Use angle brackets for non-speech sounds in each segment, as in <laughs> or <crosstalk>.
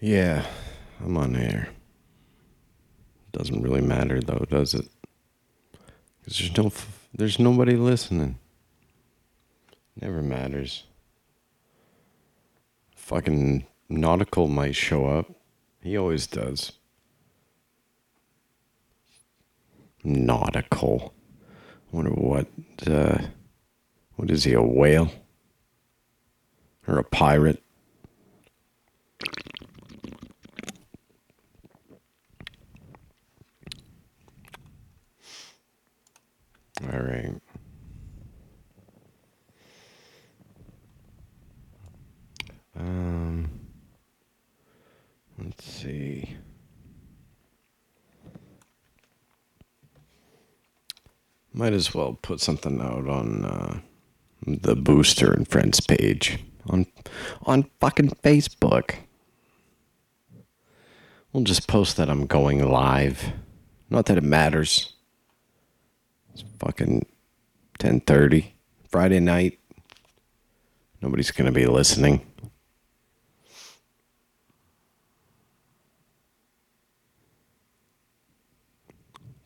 Yeah, I'm on air. Doesn't really matter though, does it? Because there's no, there's nobody listening. Never matters. Fucking nautical might show up. He always does. Nautical. Wonder what. Uh, what is he? A whale or a pirate? All right. Um, let's see. Might as well put something out on uh, the Booster and Friends page on on fucking Facebook. We'll just post that I'm going live. Not that it matters. It's fucking 10:30 Friday night. Nobody's going to be listening.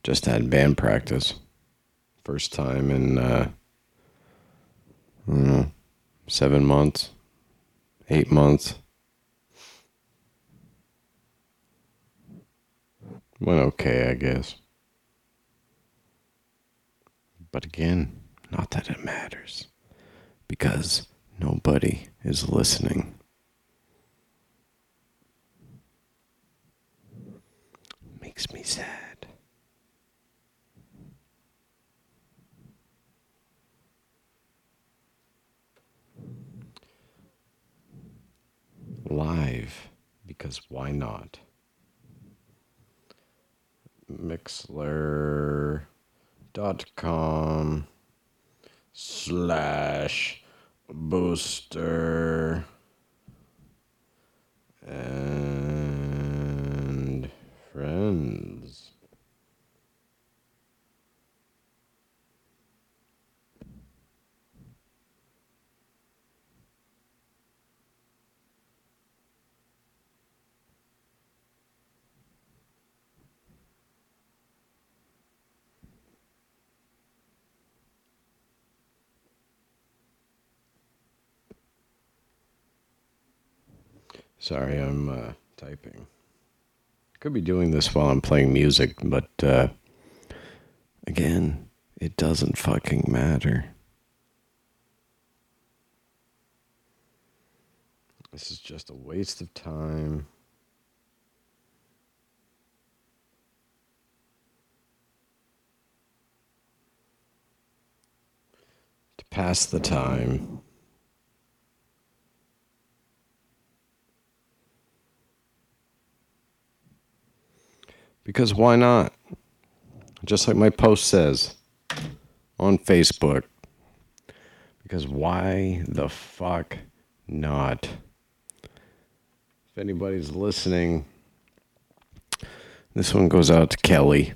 Just had band practice. First time in uh know, 7 months, 8 months. Went okay, I guess. But again, not that it matters. Because nobody is listening. Makes me sad. Live, because why not? Mixlr.com slash booster and friends. Sorry, I'm uh, typing. Could be doing this while I'm playing music, but uh, again, it doesn't fucking matter. This is just a waste of time. To pass the time. Because why not? Just like my post says on Facebook. Because why the fuck not? If anybody's listening, this one goes out to Kelly.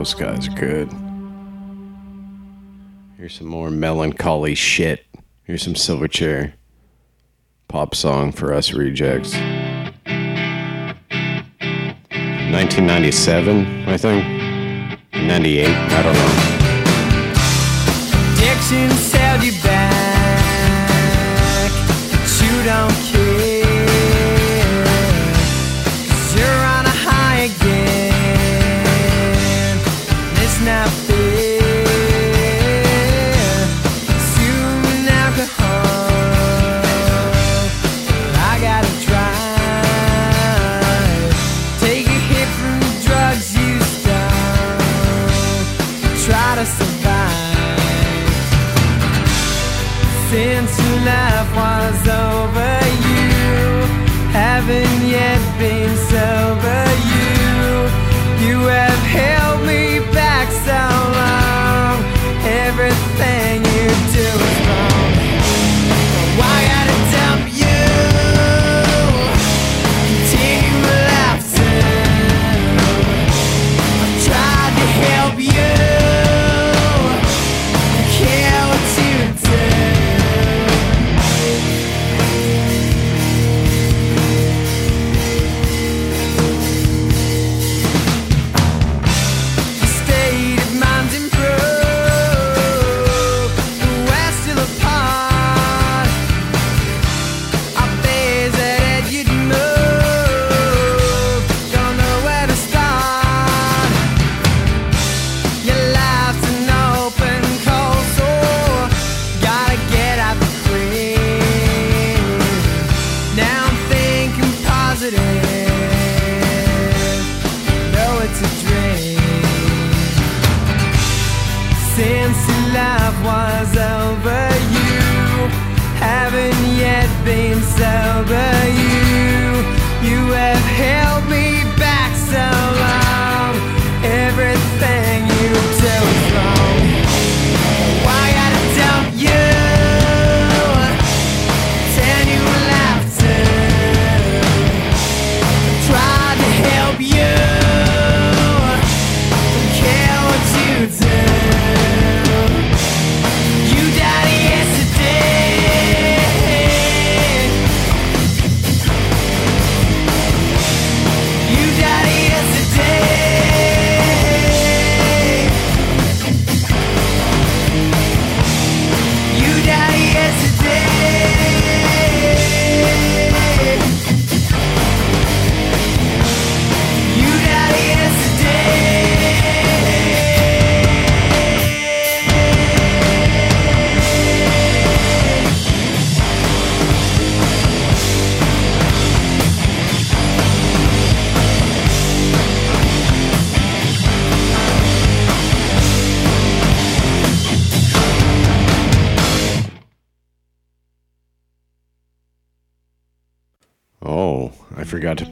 Those guys are good. Here's some more melancholy shit. Here's some Silverchair pop song for us rejects. 1997, I think. 98, I don't know. Addiction sailed you back, but you don't care.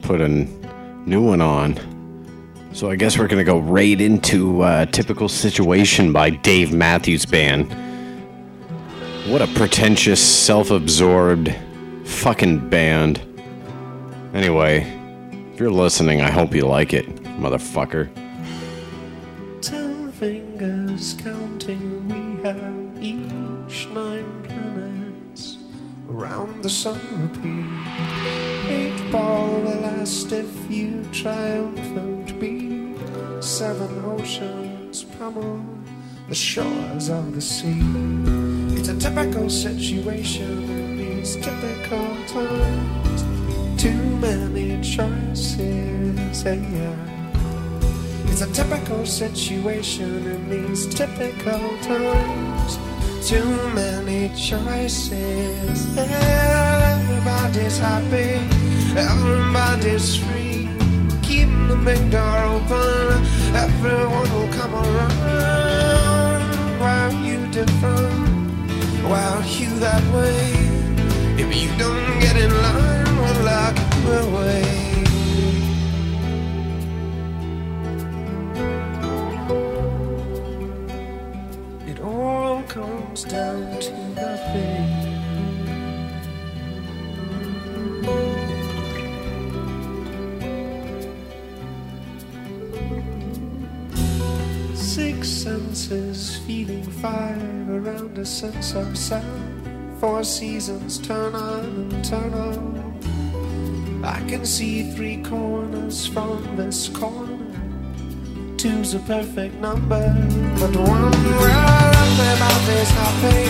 Put a new one on. So I guess we're gonna go right into uh, "Typical Situation" by Dave Matthews Band. What a pretentious, self-absorbed, fucking band. Anyway, if you're listening, I hope you like it, motherfucker. Oceans pummel the shores of the sea. It's a typical situation in these typical times. Too many choices, yeah, yeah. It's a typical situation in these typical times. Too many choices. Everybody's happy, everybody's free. The big door open, everyone will come around. While you different, while you that way. If you don't get in line, we'll lock you away. It all comes down to nothing. Six senses feeling five around a sense of sound. Four seasons turn on and turn on. I can see three corners from this corner. Two's a perfect number, but one well, everybody's happy,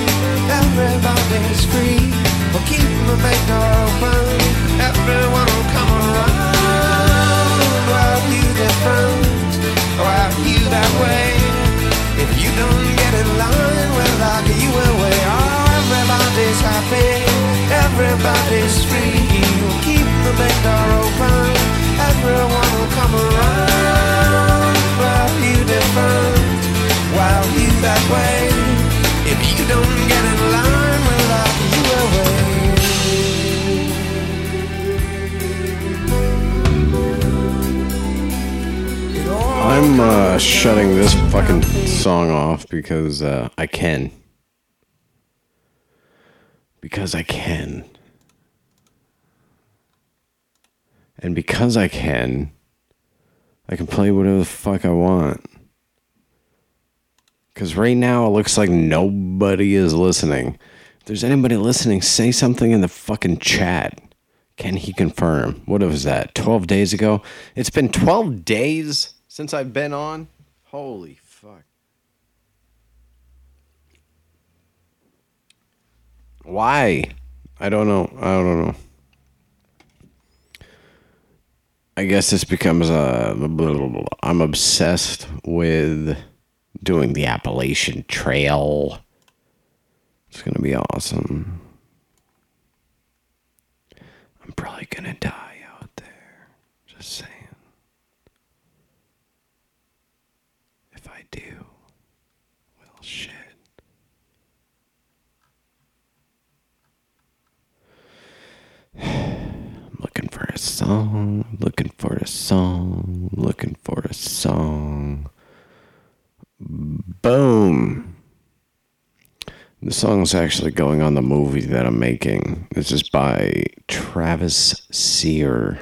everybody's free. We'll keep the big door open, everyone will come around. Well, you different, well, you that way. If you don't get in line, we'll lock you away. Oh, everybody's happy, everybody's free. We'll keep the big door open, everyone will come around. Well, you different, while you that way. If you don't get in I'm uh, shutting this fucking song off because uh, I can. Because I can. And because I can, I can play whatever the fuck I want. Because right now it looks like nobody is listening. If there's anybody listening, say something in the fucking chat. Can he confirm? What was that? 12 days ago? It's been 12 days since I've been on? Holy fuck. Why? I don't know. I don't know. I guess this becomes a. I'm obsessed with doing the Appalachian Trail. It's gonna be awesome. I'm probably gonna die out there. Just saying. If I do, well, shit. <sighs> Looking for a song, looking for a song, looking for a song. Boom. The song's actually going on the movie that I'm making. This is by Travis Sear.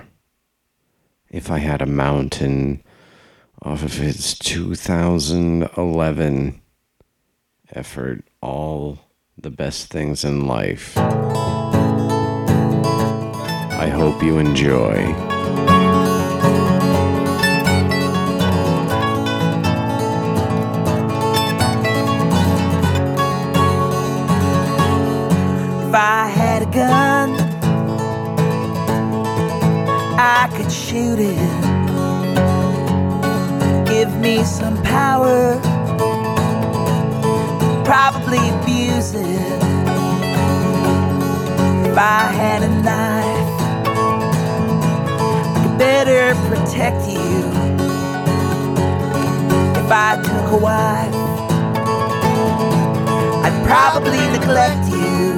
If I Had a Mountain, off of his 2011 effort, All the Best Things in Life. I hope you enjoy. If I had a gun, I could shoot it. Give me some power, probably abuse it. If I had a knife, better protect you if I took a wife. I'd probably neglect you.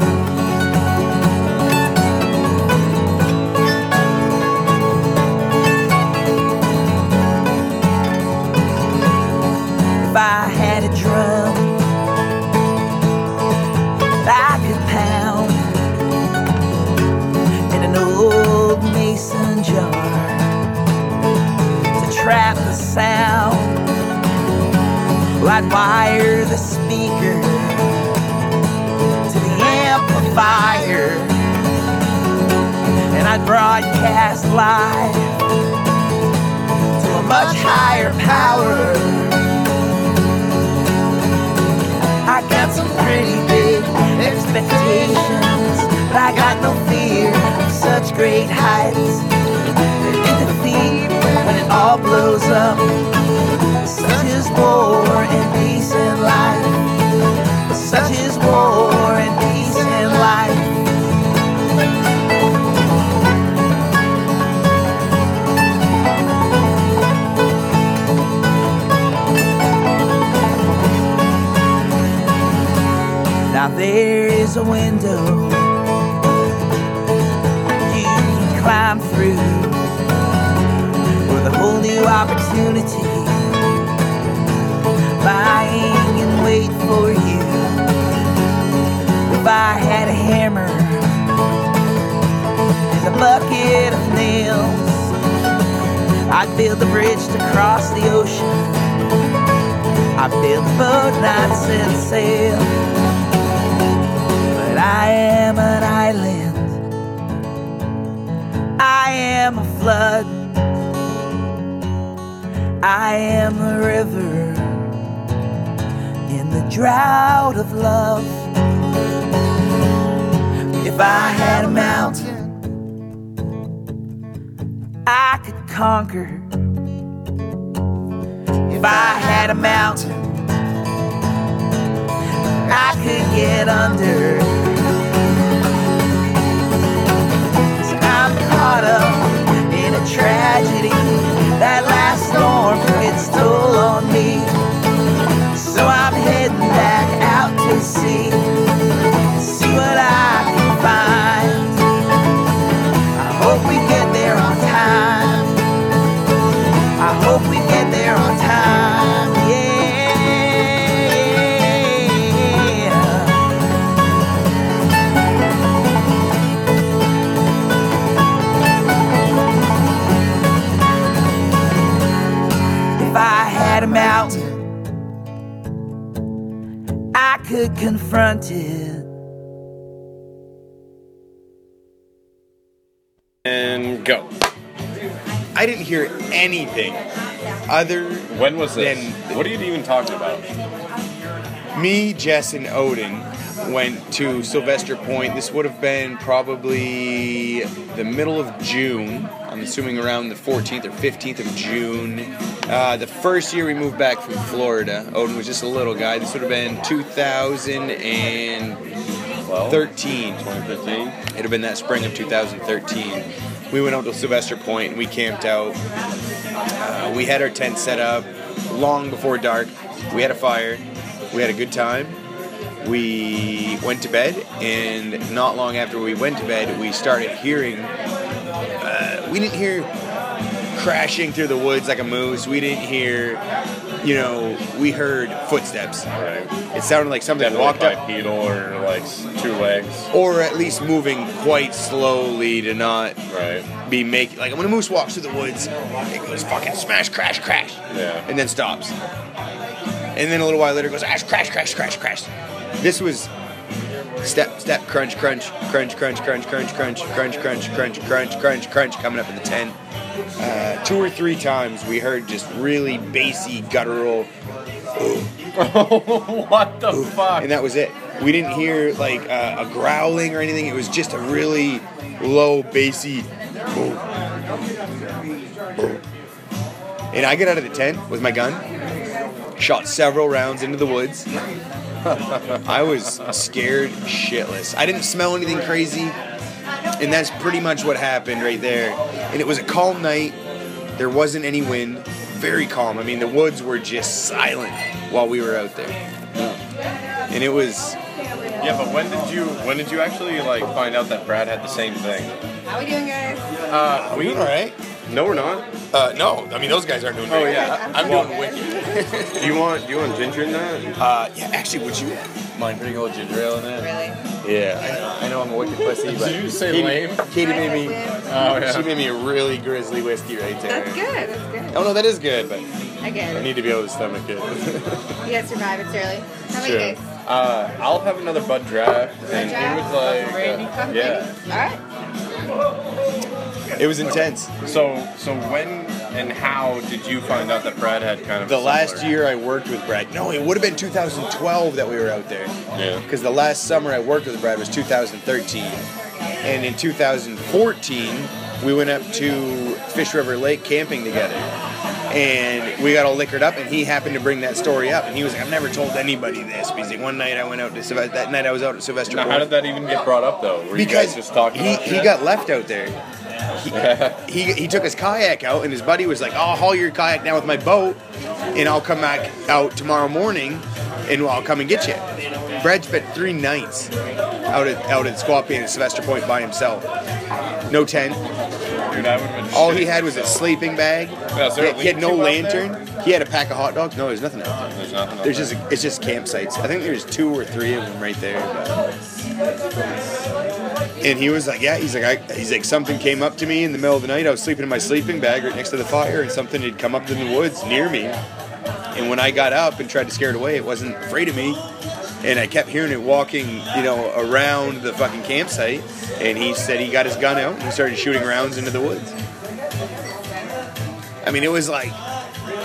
If I had speaker to the amplifier, and I'd broadcast live to a much higher power. I got some pretty big expectations, but I got no fear such great heights. In defeat, when it all blows up, such is war and peace and life. Such is war and peace and life. Now there is a window through with a whole new opportunity lying in wait for you. If I had a hammer and a bucket of nails, I'd build a bridge to cross the ocean. I'd build a boat and set sail. But I am an island. Flood. I am a river in the drought of love. If I had a mountain, I could conquer. If I had a mountain, I could get under. I'm caught up a tragedy. That last storm took its toll on me. So I'm heading back out to sea. See what I could. And go. I didn't hear anything other When was this? Then- what are you even talking about? me, Jess, and Odin went to Sylvester Point. This would have been probably the middle of June. I'm assuming around the 14th or 15th of June. Uh, the first year we moved back from Florida, Odin was just a little guy. This would have been 2013. 2015. It'd have been that spring of 2013. We went out to Sylvester Point and we camped out. Uh, we had our tent set up long before dark. We had a fire. We had a good time. We went to bed, and not long after we went to bed, we started hearing. Uh, we didn't hear crashing through the woods like a moose. We didn't hear, you know, we heard footsteps. Right. It sounded like something Definitely walked up bipedal or like two legs. or at least moving quite slowly to not Right. be making like when a moose walks through the woods, it goes fucking smash, crash, crash, Yeah. and then stops. And then a little while later it goes ash, crash, crash, crash, crash. This was step, step, crunch, crunch, crunch, crunch, crunch, crunch, crunch, crunch, crunch, crunch, crunch, crunch, crunch, coming up in the tent. Uh, two or three times we heard just really bassy guttural, what the fuck? and that was it. We didn't hear like uh, a growling or anything. It was just a really low, bassy. boom, boom. And I get out of the tent with my gun, shot several rounds into the woods. <laughs> I was scared shitless. I didn't smell anything crazy, and that's pretty much what happened right there. And it was a calm night. There wasn't any wind. Very calm. I mean, the woods were just silent while we were out there. And it was Yeah, but when did you when did you actually like find out that Brad had the same thing? How are we doing, guys? Uh, we all right. No, we're not. Uh, no, I mean those guys aren't doing. Oh, very yeah. I'm Well- doing wicked. Do you want do you want ginger in that? Uh, yeah, actually, would you mind putting a little ginger ale in that? Really? Yeah, I know, I know I'm a wicked pussy, but Did you say Katie, lame? Katie made me. Oh yeah. She made me a really grizzly whiskey right there. That's good. That's good. Oh no, that is good, but I Again, need to be able to stomach it. you gotta survive. It's early. How many Sure. days? Uh, I'll have another Bud draft, and draft? he was like, uh, yeah. All right. It was intense. So, so when and how did you find out that Brad had kind of The last year I worked with Brad. No, it would have been 2012 that we were out there. Yeah. Because the last summer I worked with Brad was 2013. And in 2014, we went up to Fish River Lake camping together. And we got all liquored up, and he happened to bring that story up. And he was like, I've never told anybody this. Because like, one night I went out to Sylvester, that night I was out at Sylvester Now, how did that even get brought up though? Were you because guys just talking? he, he got left out there. He, he, he took his kayak out, and his buddy was like, I'll haul your kayak down with my boat, and I'll come back out tomorrow morning, and I'll come and get you. Brad spent three nights out at out at Squapan and Sylvester Point by himself. No tent. Dude, I would've been All he had was a sleeping bag. Yeah, He had, he had no lean-to out there? lantern. He had a pack of hot dogs. No, there's nothing out there. There's nothing. There's there. just it's just campsites. I think there's two or three of them right there. But. And he was like, yeah, he's like, I, he's like, something came up to me in the middle of the night. I was sleeping in my sleeping bag right next to the fire, and something had come up in the woods near me. And when I got up and tried to scare it away, it wasn't afraid of me. And I kept hearing it walking, you know, around the fucking campsite. And he said he got his gun out and he started shooting rounds into the woods. I mean, it was like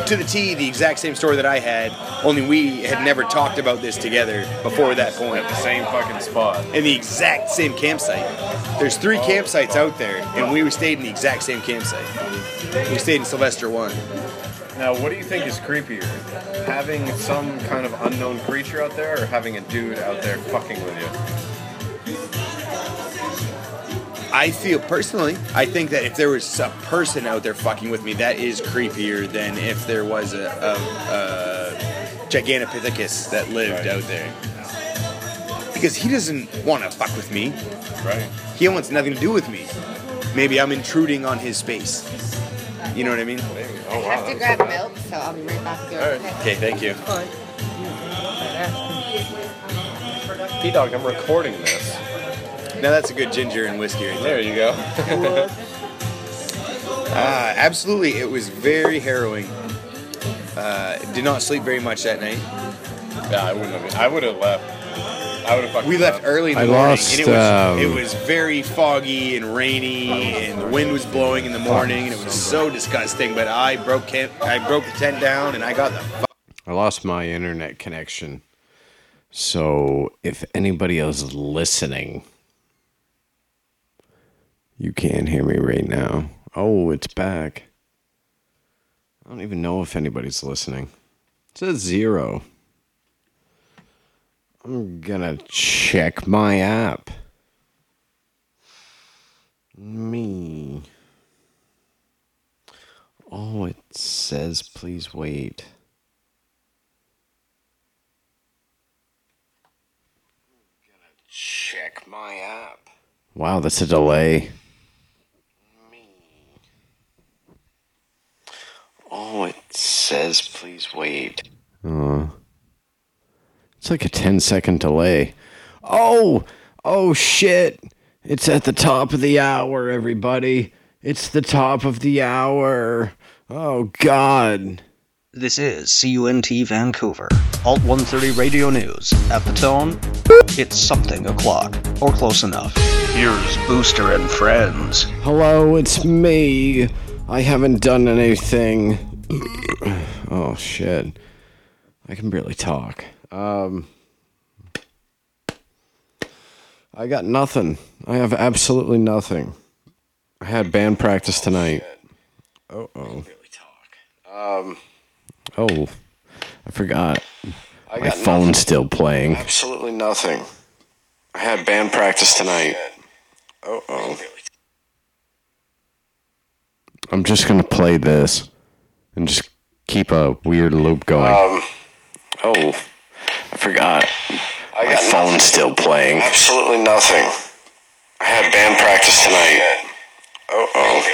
to the T, the exact same story that I had, only we had never talked about this together before that point. at the same fucking spot. In the exact same campsite. There's three campsites out there, and we stayed in the exact same campsite. We stayed in Sylvester 1. Now, what do you think is creepier? Having some kind of unknown creature out there, or having a dude out there fucking with you? I feel personally, I think that if there was a person out there fucking with me, that is creepier than if there was a, a, a Gigantopithecus that lived out there. Because he doesn't want to fuck with me. Right. He wants nothing to do with me. Maybe I'm intruding on his space. You know what I mean? Maybe. Oh I have to wow. grab milk, so I'll be right back with. All right. Okay, thank you. P Dog, I'm recording this. Now that's a good ginger and whiskey right there. There you go. Uh, <laughs> absolutely, it was very harrowing. Uh, did not sleep very much that night. yeah, I wouldn't have. I would have left. I would have fucking. We left early in the I morning, lost, and it was um, it was very foggy and rainy, and the wind was blowing in the morning, and it was so disgusting. But I broke camp, I broke the tent down, and I got the fuck. I lost my internet connection. So if anybody else is listening, you can't hear me right now. Oh, it's back. I don't even know if anybody's listening. It says zero. I'm gonna check my app. Me. Oh, it says please wait. I'm gonna check my app. Wow, that's a delay. Oh, it says please wait. Uh, it's like a 10 second delay. Oh, oh shit. It's at the top of the hour, everybody. It's the top of the hour. Oh, God. This is CUNT Vancouver. Alt 130 Radio News. At the tone, it's something o'clock, or close enough. Here's Booster and Friends. Hello, it's me. I haven't done anything. oh shit. I can barely talk. Um I got nothing. I have absolutely nothing. I had band practice tonight. Oh oh. Um Oh. I forgot. My phone's still playing. Absolutely nothing. I had band practice tonight. Oh oh. I'm just gonna play this and just keep a weird loop going. Um. Oh, I forgot. I got My phone's still playing. Absolutely nothing. I had band practice tonight. Oh oh.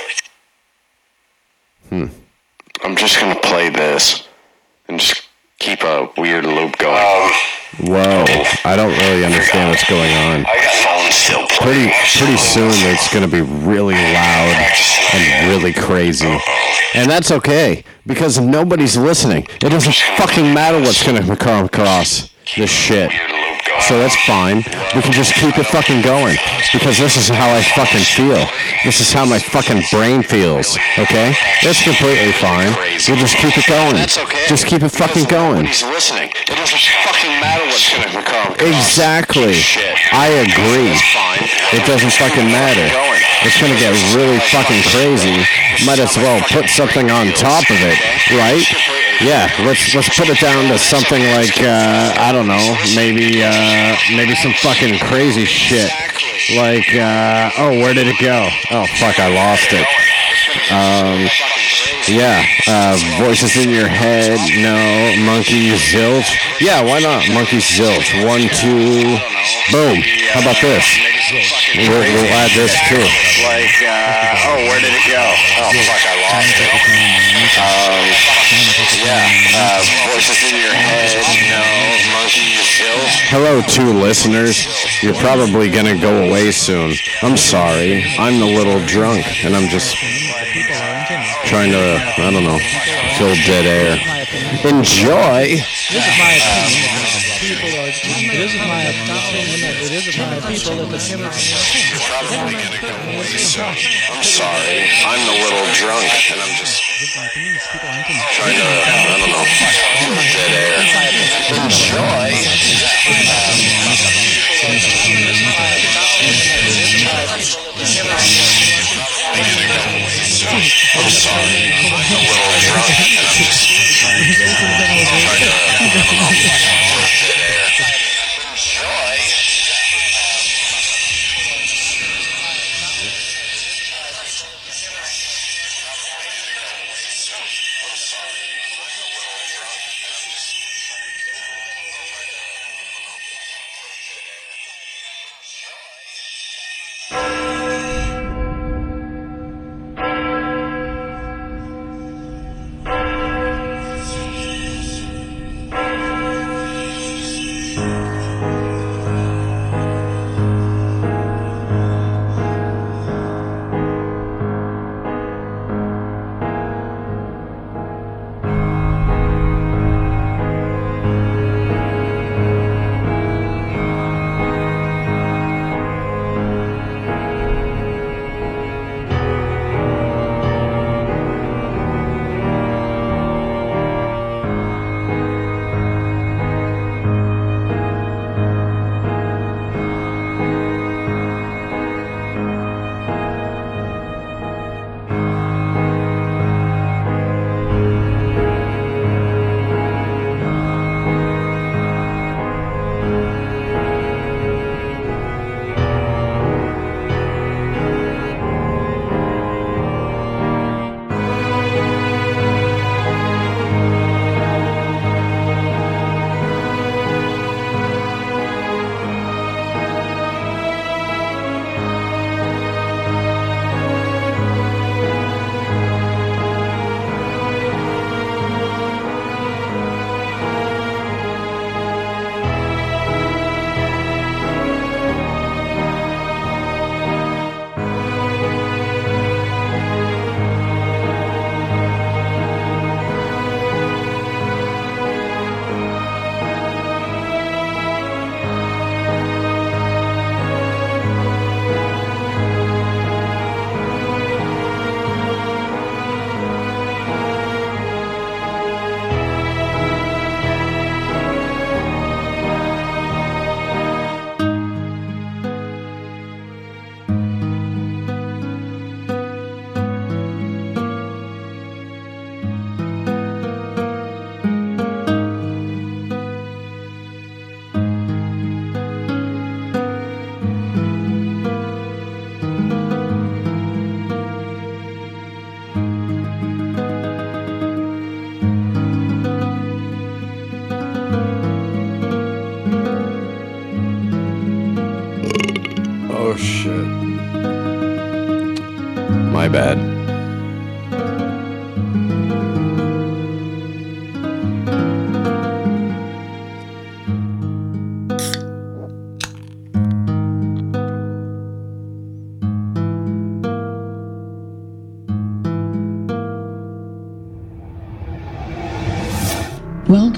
Hmm. I'm just gonna play this and just keep a weird loop going. Um, Whoa. I don't really understand what's going on. I got phone's pretty pretty soon it's going to be really loud and really crazy. And that's okay because nobody's listening. It doesn't fucking matter what's going to come across this shit. So that's fine. We can just keep it fucking going because this is how I fucking feel. This is how my fucking brain feels. Okay? That's completely fine. We'll just keep it going. Just keep it fucking going. listening. It doesn't fucking matter what's going to come. Exactly. I agree. It doesn't fucking matter. It's gonna get really fucking crazy. Might as well put something on top of it, right? Yeah, let's let's put it down to something like uh, I don't know, maybe uh, maybe some fucking crazy shit. Like uh, oh, where did it go? Oh fuck, I lost it. Um, yeah, uh, voices in your head. No, monkey zilch. Yeah, why not? Monkey zilch. One, two, boom. How about this? We'll, we'll add this too. Like, uh, oh, where did it go? Oh, fuck, I lost it. Um, yeah, uh, voices in your head. No, monkey zilch. Hello, two listeners. You're probably gonna go away soon. I'm sorry. I'm a little drunk, and I'm just trying to, I don't know, fill dead air. Enjoy. This is my opinion. People are. This is my opinion. that It is my people that the chemicals. Probably gonna go away soon. I'm sorry. I'm a little drunk, and I'm just trying to, I don't know, fill dead air. Enjoy. I'm sorry. I'm a little drunk, and I'm just trying to, I don't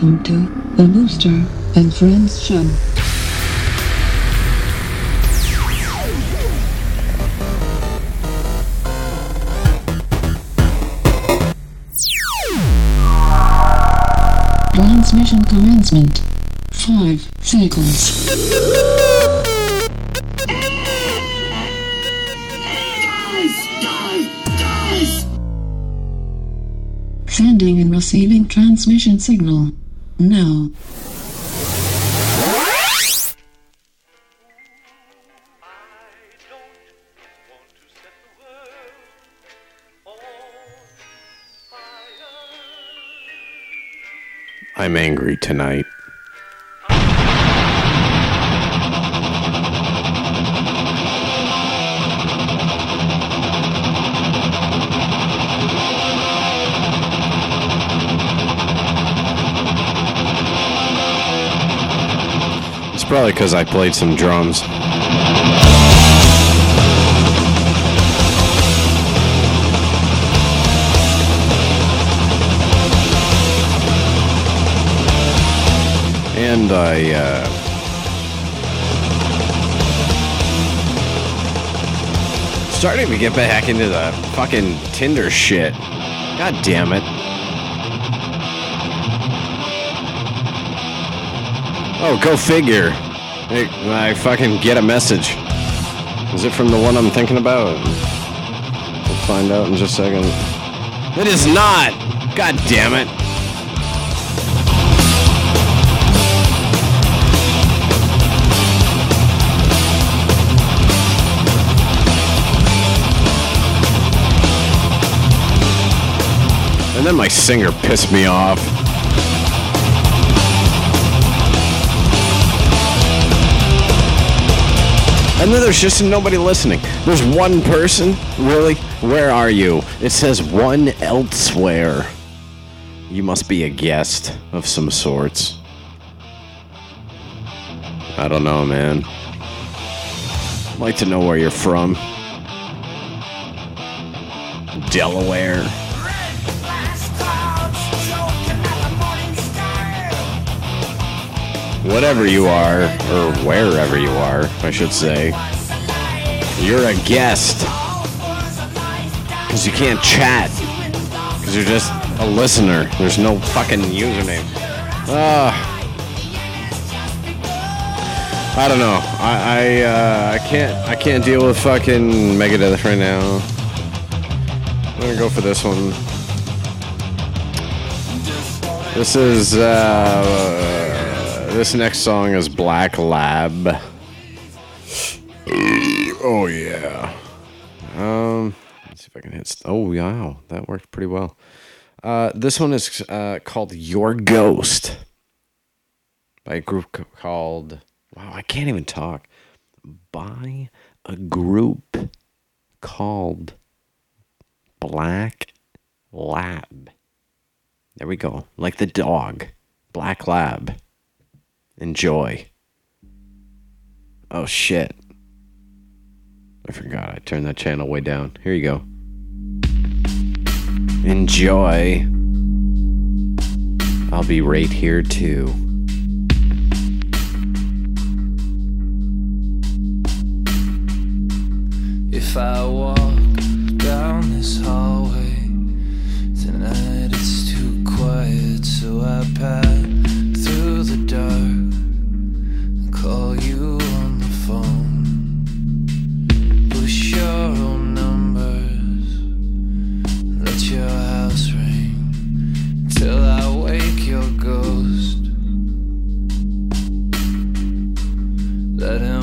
Welcome to the Booster and Friends Show. Transmission commencement. Five seconds. Sending and receiving transmission signal. Now. I'm angry tonight. Because I played some drums. And I, uh, starting to get back into the fucking Tinder shit. God damn it. Oh, go figure. Hey, I fucking get a message. Is it from the one I'm thinking about? We'll find out in just a second. It is not! God damn it. And then my singer pissed me off. And then there's just nobody listening. There's one person? Really? Where are you? It says one elsewhere. You must be a guest of some sorts. I don't know, man. I'd like to know where you're from. Delaware. Whatever you are, or wherever you are, I should say, you're a guest. Because you can't chat. Because you're just a listener. There's no fucking username. Ah. I don't know. I I, uh, I can't I can't deal with fucking Megadeth right now. I'm gonna go for this one. This is uh, this next song is Black Lab. Oh yeah. Um, let's see if I can hit. St- oh wow, that worked pretty well. Uh, this one is uh, called Your Ghost by a group called. Wow, I can't even talk. By a group called Black Lab. There we go. Like the dog. Black Lab. Enjoy. Oh shit. I forgot. I turned that channel way down. Here you go. Enjoy. I'll be right here too. If I walk down this hallway tonight, it's too quiet, so I pass through the dark and call you on the phone. Push your own numbers, let your house ring till I wake your ghost. Let him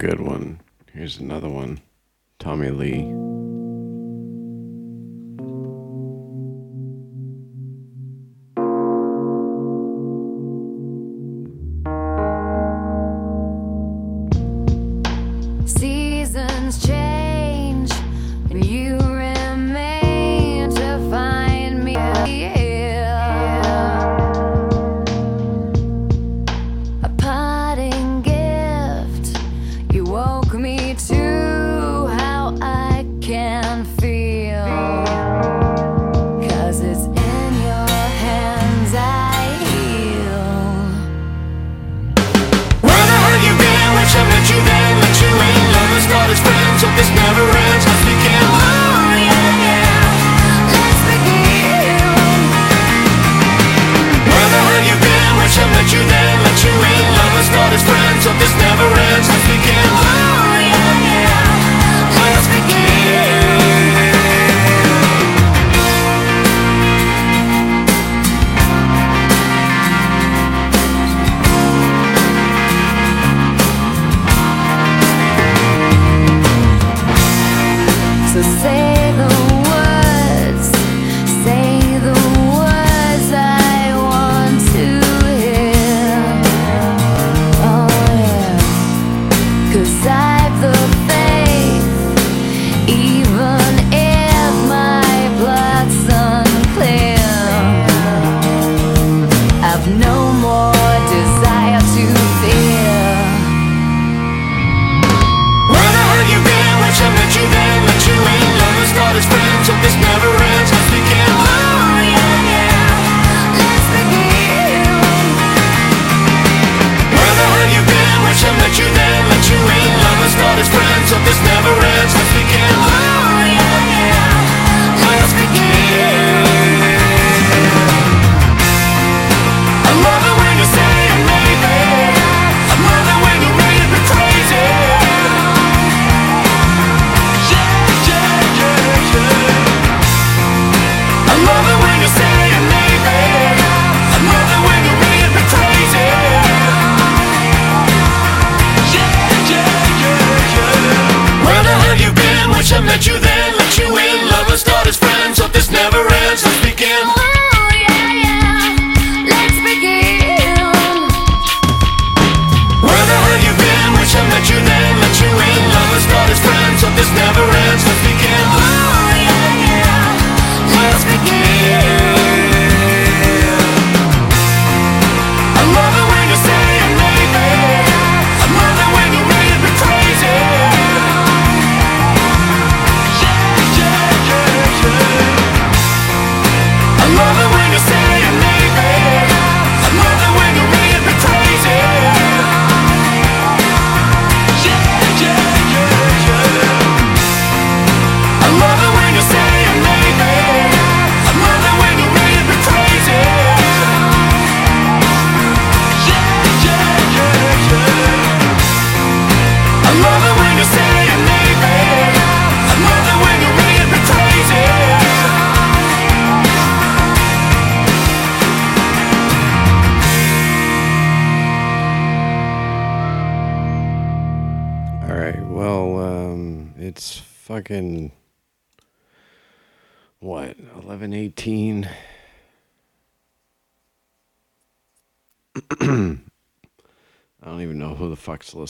good one.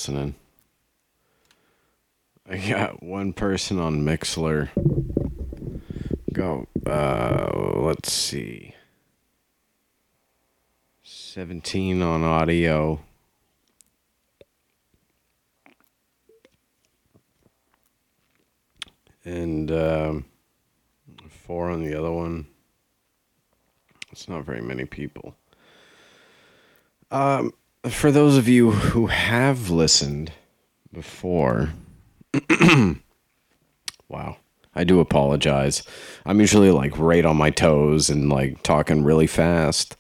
Listening. I got one person on Mixler. Go. Uh, let's see. 17 on audio. And um, four on the other one. It's not very many people. Um, for those of you who have listened before, <clears throat> wow, I do apologize. I'm usually like right on my toes and like talking really fast.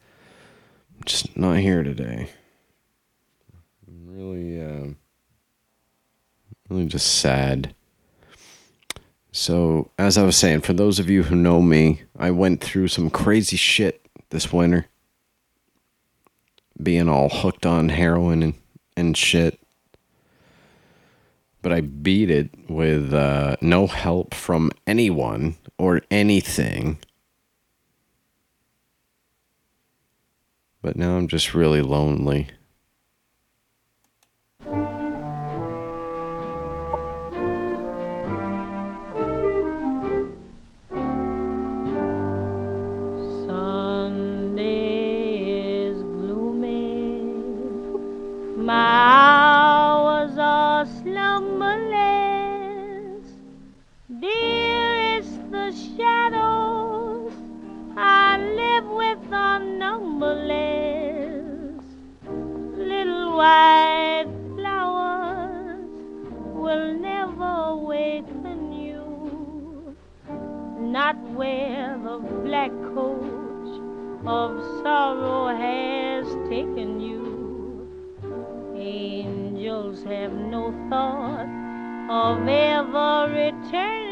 I'm just not here today. I'm really, uh, really just sad. So, as I was saying, for those of you who know me, I went through some crazy shit this winter. Being all hooked on heroin and, and shit. But I beat it with uh, no help from anyone or anything. But now I'm just really lonely. White flowers will never awaken you. Not where the black coach of sorrow has taken you. Angels have no thought of ever returning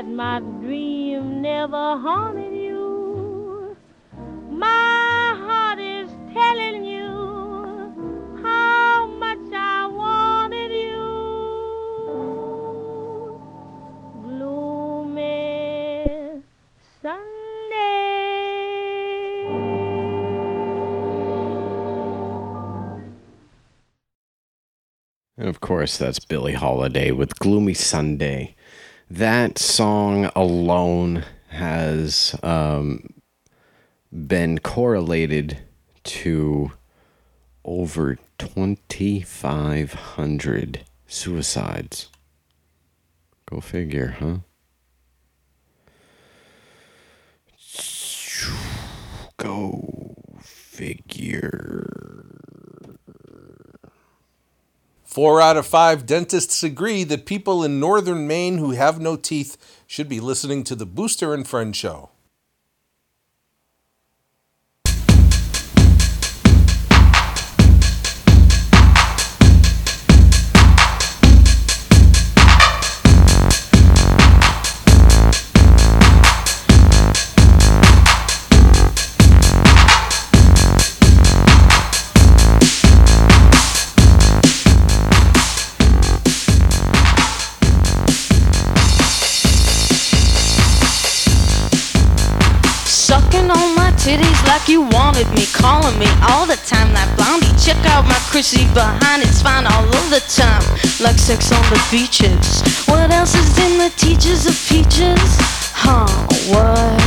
that my dream never haunted course, that's Billie Holiday with Gloomy Sunday. That song alone has um, been correlated to over 2,500 suicides. Go figure, huh? Go figure. Four out of five dentists agree that people in northern Maine who have no teeth should be listening to the Booster and Friend show. You wanted me, calling me all the time. That blondie, check out my Chrissy behind, it's fine all of the time. Like sex on the beaches. What else is in the teachers of peaches? Huh, what?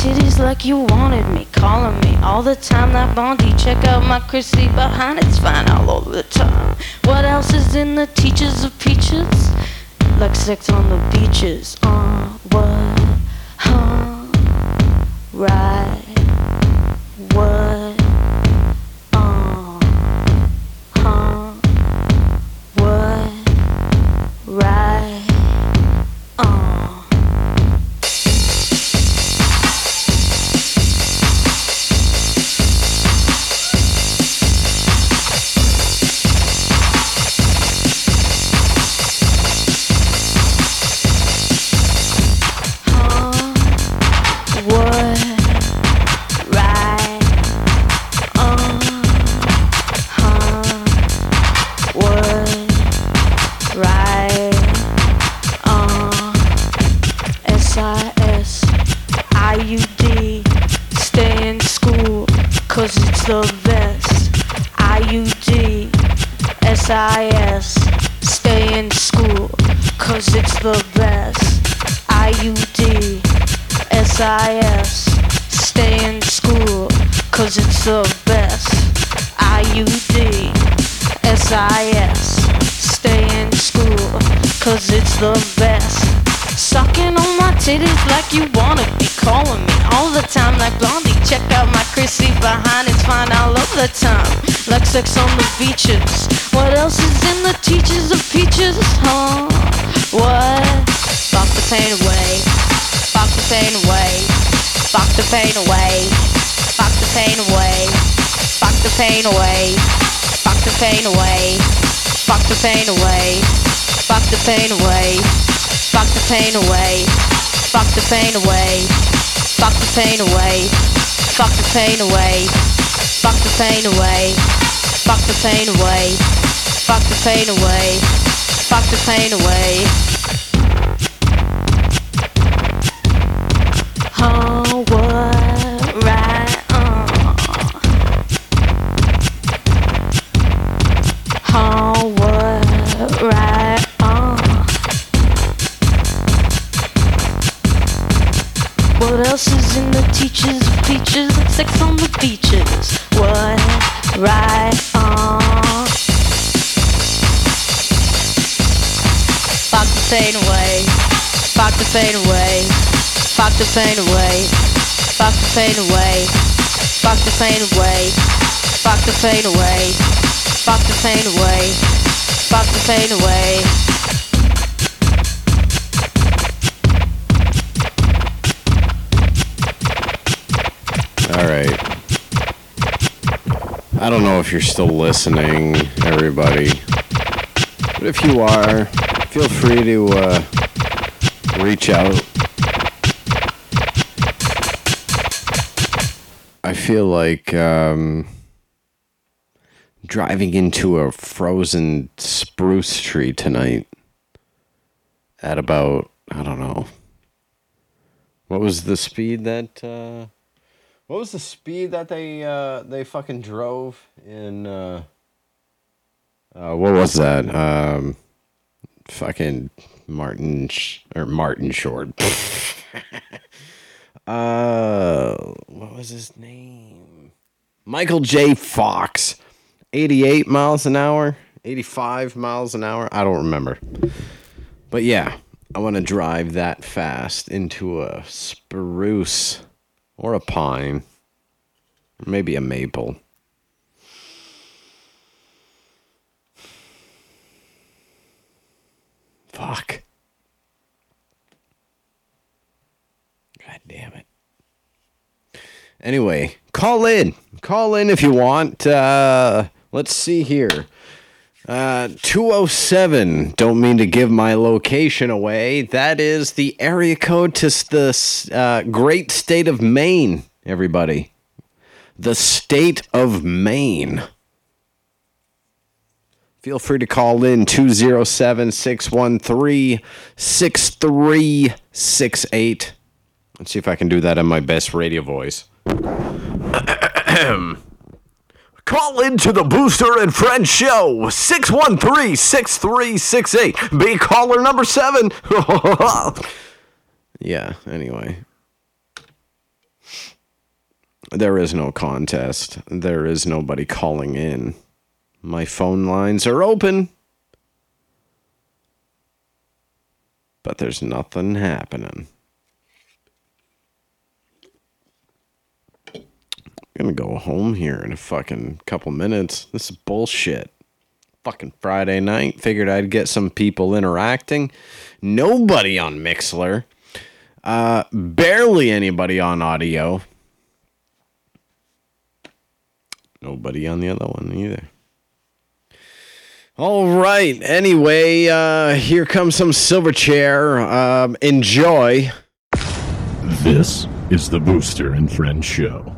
Titties like you wanted me, calling me all the time. That Bondi, check out my Chrissy behind, it's fine all over the time. What else is in the teachers of peaches? Like sex on the beaches. Uh, what? Huh? Right. What? S-I-S. Stay in school, cause it's the best. IUD, SIS. Stay in school, cause it's the best. Sucking on my titties like you wanna be calling me all the time like Blondie. Check out my Chrissy behind, it's fine all of the time. Like sex on the beaches. What else is in the teachers of peaches? Huh? What? Fuck the pain away. Fuck the pain away. Fuck the pain away. Fuck the pain away. Fuck the pain away. Fuck the pain away. Fuck the pain away. Fuck the pain away. Fuck the pain away. Fuck the pain away. Fuck the pain away. Fuck the pain away. Fuck the pain away. Fuck the pain away. Fuck the pain away. Fuck the pain away. Fuck the pain away. Fuck the pain away. Fuck the pain away. Fuck the pain away. Fuck the pain away. Fuck the pain away. Fuck the pain away. All right. I don't know if you're still listening, everybody. But if you are, feel free to uh, reach out. I feel like um, driving into a frozen spruce tree tonight at about, I don't know. What was the speed that. Uh, what was the speed that they uh, they fucking drove in? Uh, uh, what was that? Um, fucking Martin Sh- or Martin Short. <laughs> uh, what was his name? Michael J. Fox. 88 miles an hour 85 miles an hour. I don't remember. But yeah, I want to drive that fast into a spruce or a pine, or maybe a maple. Fuck. God damn it. Anyway, call in. Call in if you want. Uh, let's see here. Uh, 207. Don't mean to give my location away. That is the area code to the uh, great state of Maine, everybody. The state of Maine. Feel free to call in 207 613 6368. Let's see if I can do that in my best radio voice. <clears throat> Call into the Booster and Friends show 613 6368. Be caller number seven. <laughs> yeah, anyway. There is no contest. There is nobody calling in. My phone lines are open. But there's nothing happening. I'm gonna go home here in a fucking couple minutes. This is bullshit. Fucking Friday night. Figured I'd get some people interacting. Nobody on Mixler. Uh, barely anybody on audio. Nobody on the other one either. All right. Anyway, uh, here comes some Silverchair. Um, enjoy. This is the Booster and Friends Show.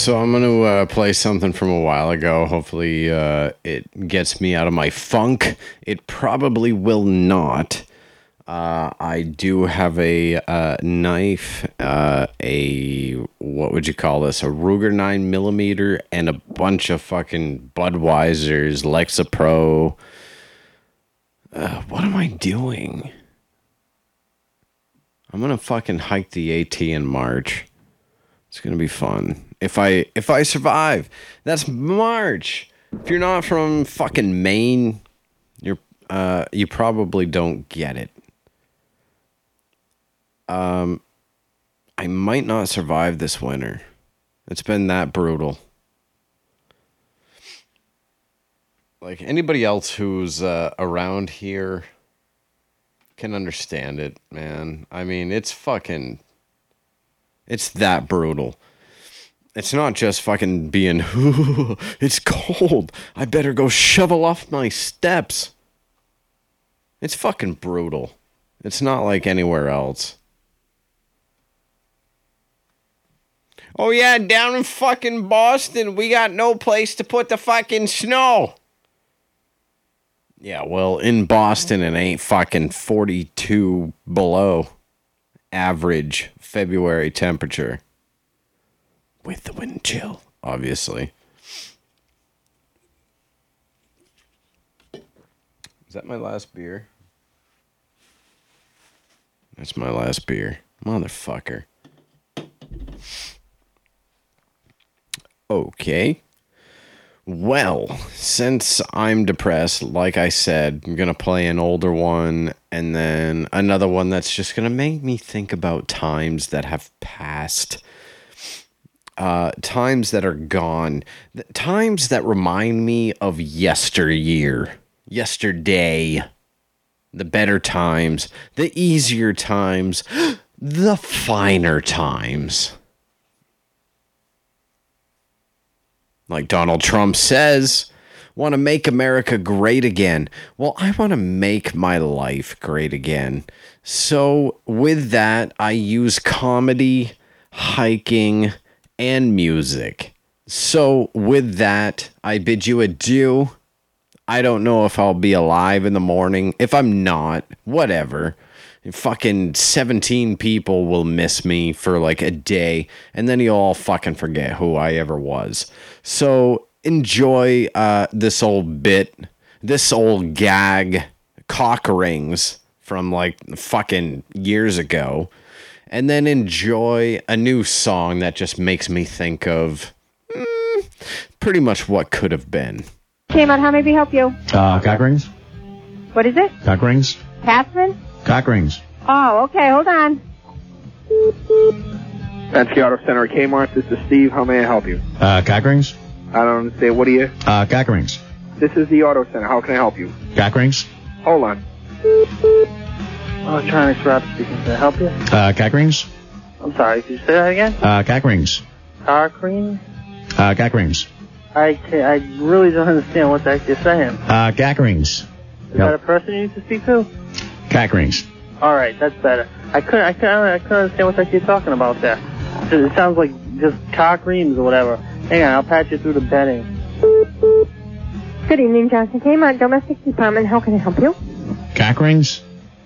So I'm going to uh, play something from a while ago. Hopefully, uh, it gets me out of my funk. It probably will not. Uh, I do have a uh, knife, uh, a what would you call this? A Ruger nine millimeter, and a bunch of fucking Budweisers, Lexapro. Uh, what am I doing? I'm gonna fucking hike the AT in March. It's gonna be fun. If I if I survive, that's March. If you're not from fucking Maine, you're uh you probably don't get it. Um I might not survive this winter. It's been that brutal. Like anybody else who's uh, around here can understand it, man. I mean, it's fucking it's that brutal. It's not just fucking being, <laughs> it's cold. I better go shovel off my steps. It's fucking brutal. It's not like anywhere else. Oh, yeah, down in fucking Boston, we got no place to put the fucking snow. Yeah, well, in Boston, it ain't fucking 42 below average February temperature with the wind chill, obviously. Is that my last beer? That's my last beer. Motherfucker. Okay. Well, since I'm depressed, like I said, I'm going to play an older one and then another one that's just going to make me think about times that have passed. Uh, times that are gone. Times that remind me of yesteryear, yesterday, the better times, the easier times, <gasps> the finer times. Like Donald Trump says, want to make America great again. Well, I want to make my life great again. So, with that, I use comedy, hiking, and music. So, with that, I bid you adieu. I don't know if I'll be alive in the morning. If I'm not, whatever. Fucking 17 people will miss me for like a day, and then you'll all fucking forget who I ever was. So enjoy uh, this old bit, this old gag, cock rings from like fucking years ago, and then enjoy a new song that just makes me think of mm, pretty much what could have been. Came on, how may we help you? Uh, cock rings? What is it? Cock rings? Catherine? Cock rings. Oh, okay, hold on. Penske Auto Center at Kmart. This is Steve. How may I help you? Uh, cock rings? I don't understand. What are you? Uh, cock rings. This is the Auto Center. How can I help you? Cock rings? Hold on. Electronics Rob speaking. Can I help you? Uh, cock rings? I'm sorry. Could you say that again? Uh, cock rings. Car cream? Uh, cock rings. I ca I really don't understand what the heck you're saying. Uh, cock rings. Is that a person you need to speak to? Cock rings. All right, that's better. I couldn't, I couldn't, I couldn't understand what the heck you're talking about there. It sounds like just car creams or whatever. Hang on, I'll patch you through the bedding. Good evening, Johnson Kmart Domestic Department. How can I help you? Cock rings?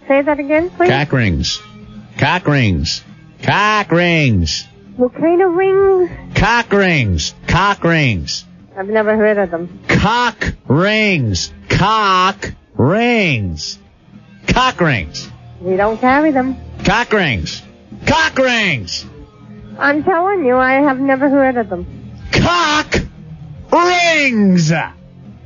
Say that again, please. Cock rings. Cock rings. Cock rings. What kind of rings? Cock rings. Cock rings. I've never heard of them. Cock rings. Cock rings. Cock rings. We don't carry them. Cock rings. Cock rings! I'm telling you, I have never heard of them. Cock rings!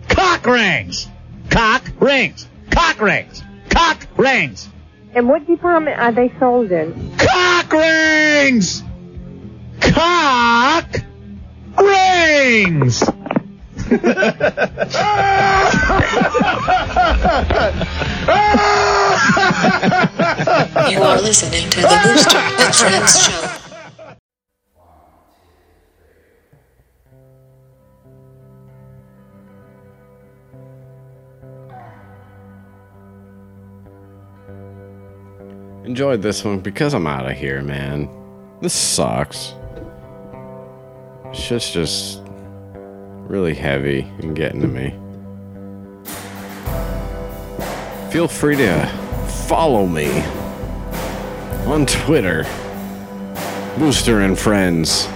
Cock rings! Cock rings! Cock rings! Cock rings! And what department are they sold in? Cock rings! Cock rings! You are listening to the Booster and Friends show. Enjoyed this one because I'm out of here, man. This sucks. Shit's just really heavy and getting to me. Feel free to follow me on Twitter, Booster and Friends.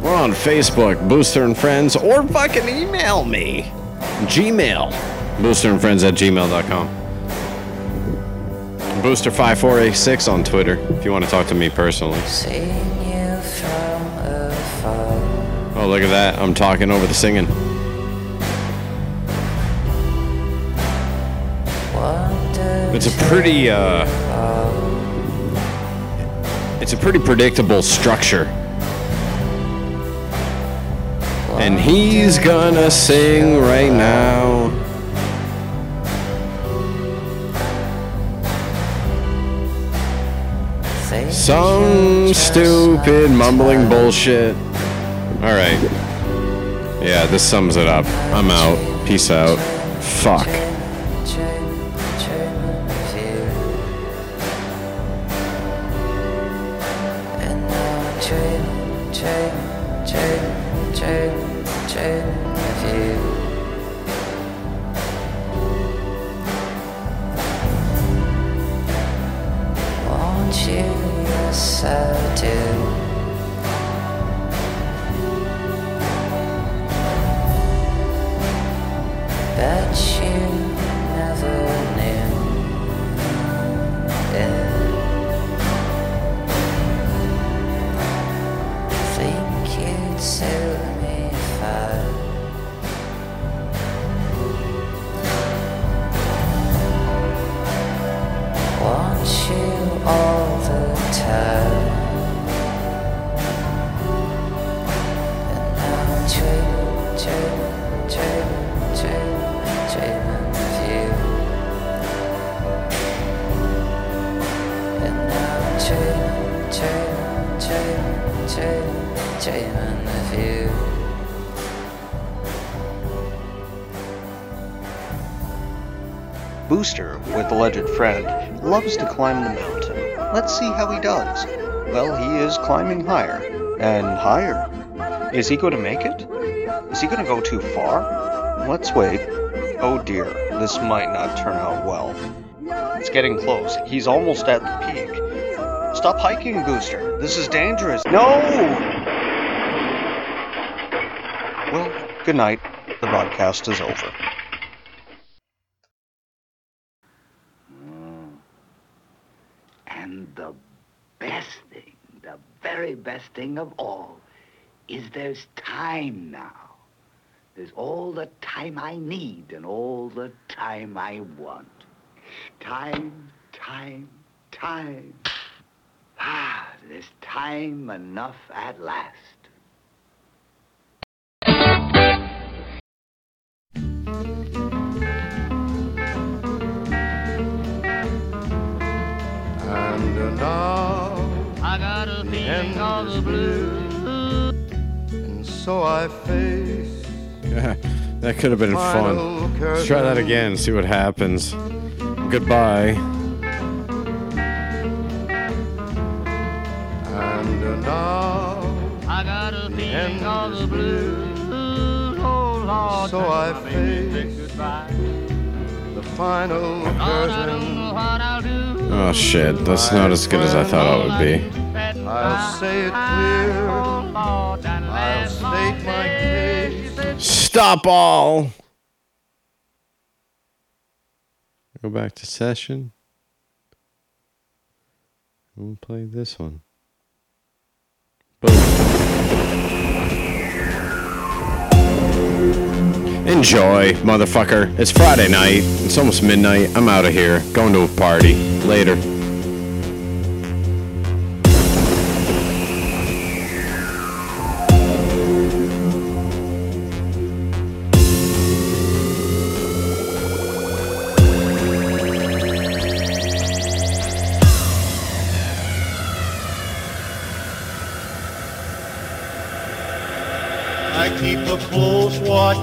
We're on Facebook, Booster and Friends, or fucking email me. Gmail, boosterandfriends at gmail.com. Booster5486 on Twitter if you want to talk to me personally. Seeing you from afar. Oh, look at that. I'm talking over the singing. It's a pretty, uh. It's a pretty predictable structure. And he's gonna sing right now. Some stupid mumbling bullshit. Alright. Yeah, this sums it up. I'm out. Peace out. Fuck. Climbing higher and higher. Is he going to make it? Is he going to go too far? Let's wait. Oh dear, this might not turn out well. It's getting close. He's almost at the peak. Stop hiking, Booster. This is dangerous. No! Well, good night. The broadcast is over. And the best thing, the very best thing of all, is there's time now. There's all the time I need and all the time I want. Time, time, time. Ah, there's time enough at last. So face Yeah, that could have been fun. Let's try that again, see what happens. Goodbye. And now I got a the feeling of the blue, blues. Oh Lord, so I face the final Lord, I don't curtain. know what I'll do. Oh shit, that's not as good as I thought it would be. I'll say it clear my case. Stop all. Go back to session. We'll play this one. Boom. Enjoy, motherfucker. It's Friday night. It's almost midnight. I'm out of here. Going to a party. Later.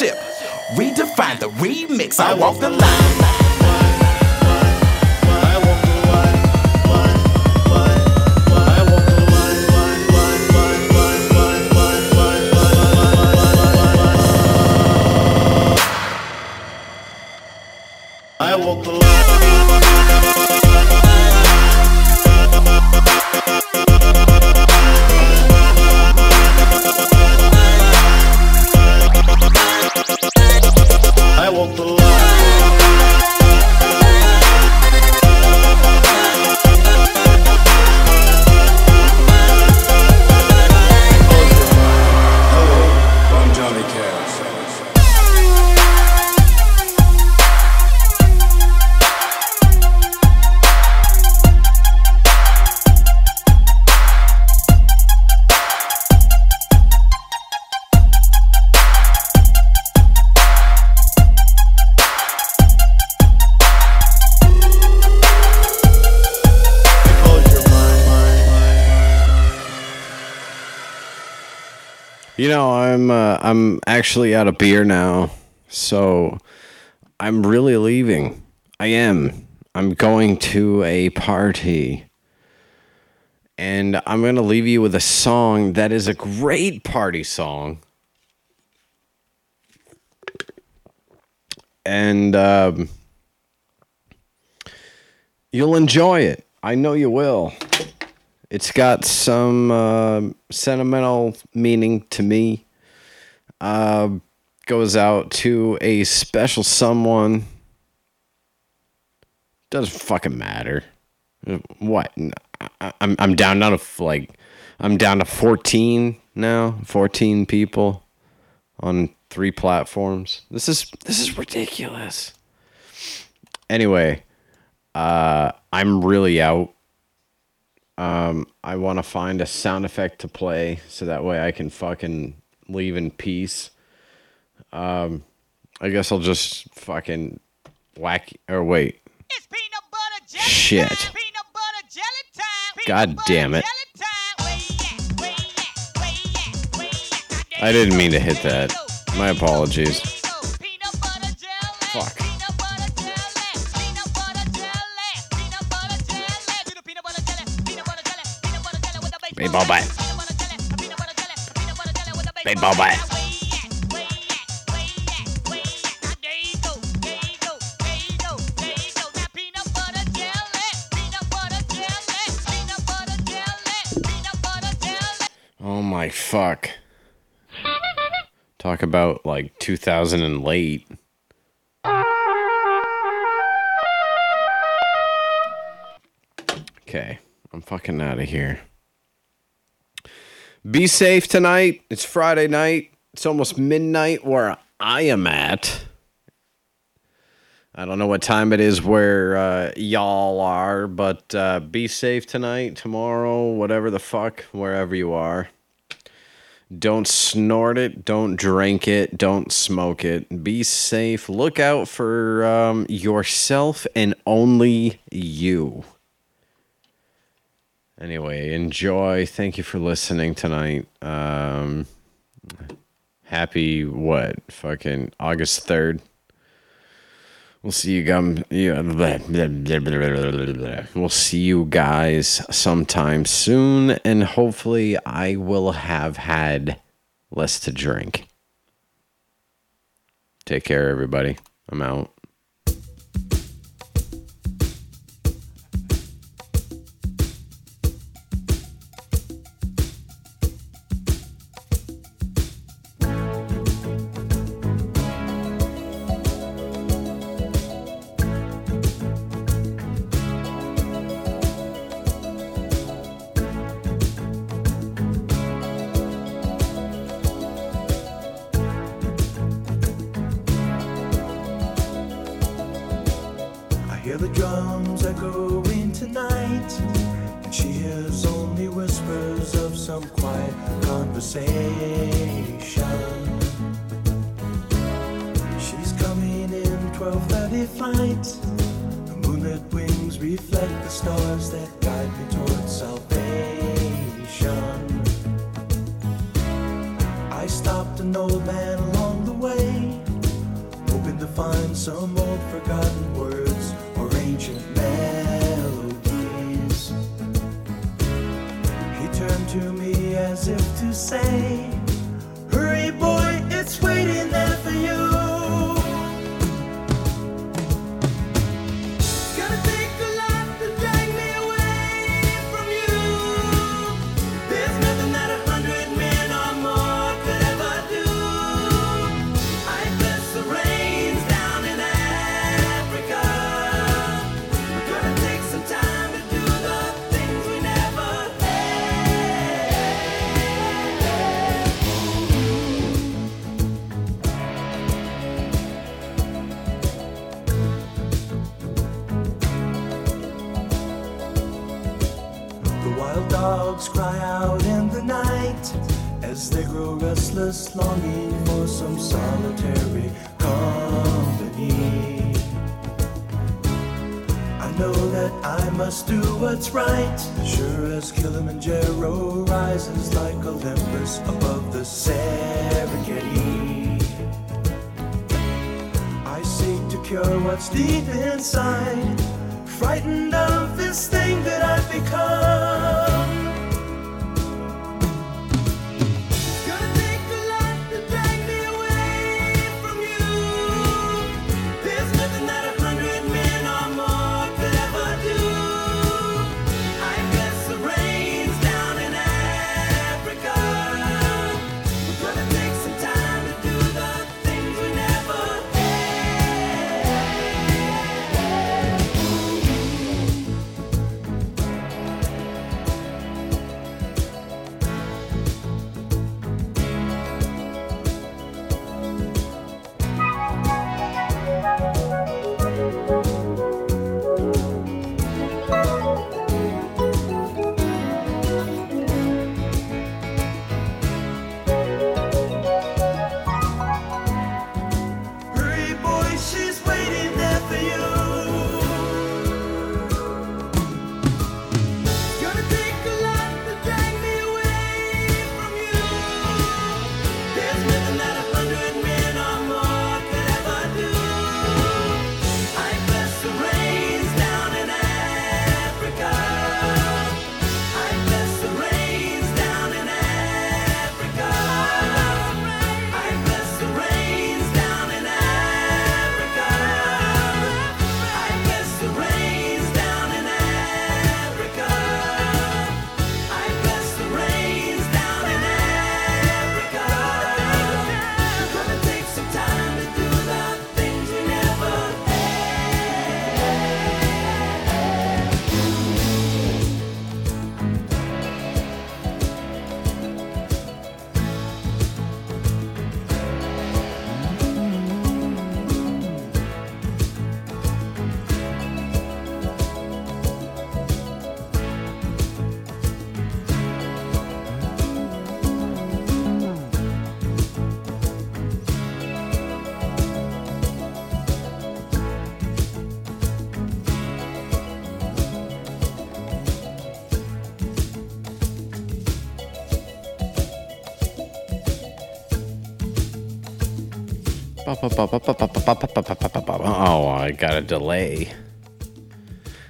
leadership. Redefine the remix. I walk the line. I'm uh, I'm actually out of beer now, so I'm really leaving. I am. I'm going to a party. And I'm going to leave you with a song that is a great party song. And um, you'll enjoy it. I know you will. It's got some uh, sentimental meaning to me. Uh, goes out to a special someone. Doesn't fucking matter. What? I'm I'm down now to like I'm down to 14 now. 14 people on three platforms. This is this is ridiculous. Anyway, uh, I'm really out. Um, I want to find a sound effect to play so that way I can fucking leave in peace. Um, I guess I'll just fucking whack or wait. Shit. God damn it. I didn't mean to hit that. My apologies. Fuck. Baseball bat. Bye bye. Oh my fuck. Talk about like 2000 and late. Okay, I'm fucking out of here. Be safe tonight. It's Friday night. It's almost midnight where I am at. I don't know what time it is where uh, y'all are, but uh, be safe tonight, tomorrow, whatever the fuck, wherever you are. Don't snort it. Don't drink it. Don't smoke it. Be safe. Look out for um, yourself and only you. Anyway, enjoy. Thank you for listening tonight. Um, happy what? Fucking August 3rd. We'll see you we'll see you guys sometime soon, and hopefully, I will have had less to drink. Take care, everybody. I'm out. Oh, I got a delay.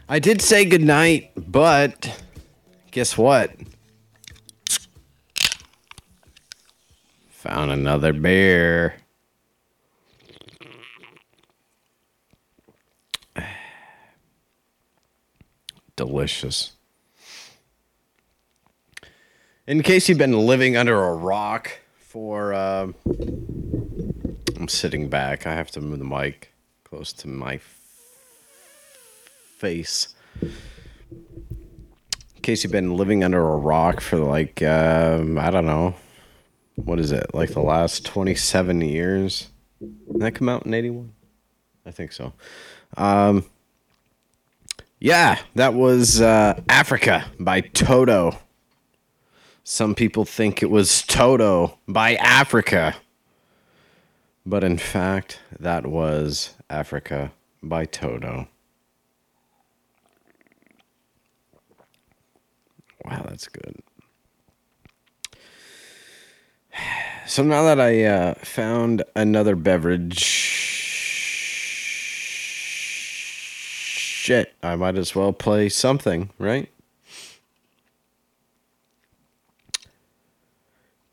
I did say goodnight, but guess what? Found another bear. Delicious. In case you've been living under a rock for, uh, I'm sitting back. I have to move the mic close to my f- face. In case you've been living under a rock for like, um, I don't know, what is it, like the last 27 years? Did that come out in 81? I think so. Um, yeah, that was uh, Africa by Toto. Some people think it was Toto by Africa. But in fact, that was Africa by Toto. Wow, that's good. So now that I uh, found another beverage, shit, I might as well play something, right?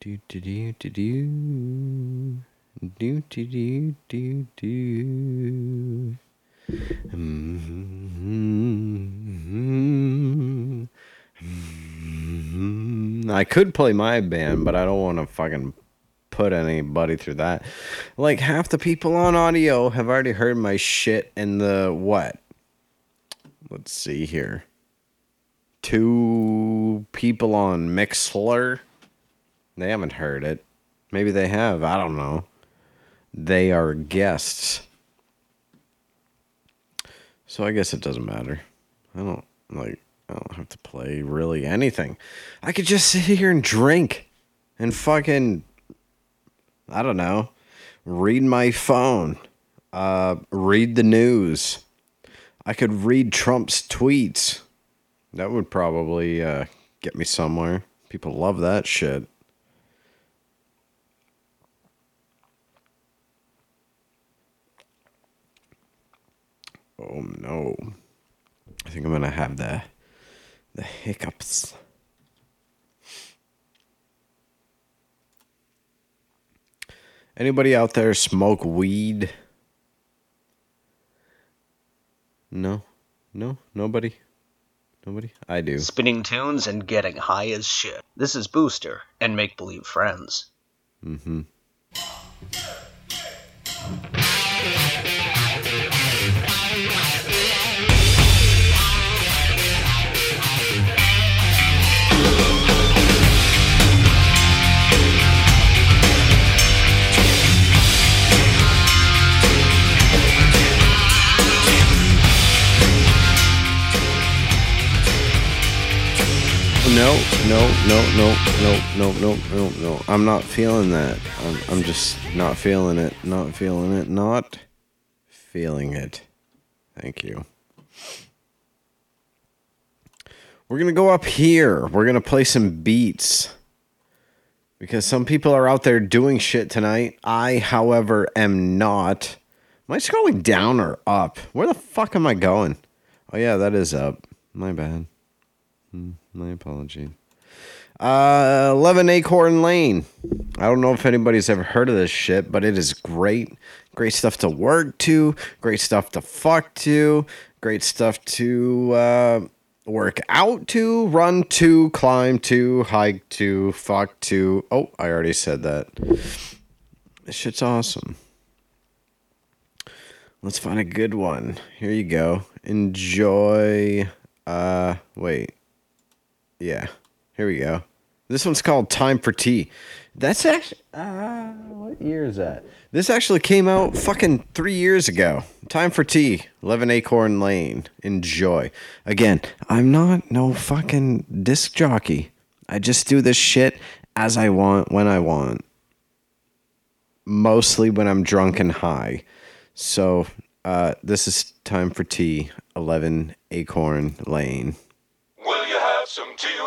Do do do do do do do do do do. Mm-hmm. Mm-hmm. I could play my band, but I don't want to fucking put anybody through that. Like half the people on audio have already heard my shit in the what? Let's see here. Two people on Mixlr. They haven't heard it. Maybe they have. I don't know. They are guests. So I guess it doesn't matter. I don't like I don't have to play really anything. I could just sit here and drink and fucking I don't know. Read my phone. Uh read the news. I could read Trump's tweets. That would probably uh get me somewhere. People love that shit. Oh no. I think I'm gonna have the the hiccups. Anybody out there smoke weed? No. No, nobody. Nobody? I do. Spinning tunes and getting high as shit. This is Booster and Make Believe Friends. Mm-hmm. No, no, no, no, no, no, no, no, no. I'm not feeling that. I'm, I'm just not feeling it. Not feeling it. Not feeling it. Thank you. We're going to go up here. We're going to play some beats. Because some people are out there doing shit tonight. I, however, am not. Am I scrolling down or up? Where the fuck am I going? Oh, yeah, that is up. My bad. Hmm, My apology. Uh, 11 Acorn Lane. I don't know if anybody's ever heard of this shit, but it is great. Great stuff to work to. Great stuff to fuck to. Great stuff to uh, work out to, run to, climb to, hike to, fuck to. Oh, I already said that. This shit's awesome. Let's find a good one. Here you go. Enjoy. Uh, wait. Yeah. Here we go. This one's called Time for Tea. That's actually. Uh, what year is that? This actually came out fucking three years ago. Time for Tea. 11 Acorn Lane. Enjoy. Again, I'm not no fucking disc jockey. I just do this shit as I want when I want. Mostly when I'm drunk and high. So, uh, this is Time for Tea. 11 Acorn Lane. Some tea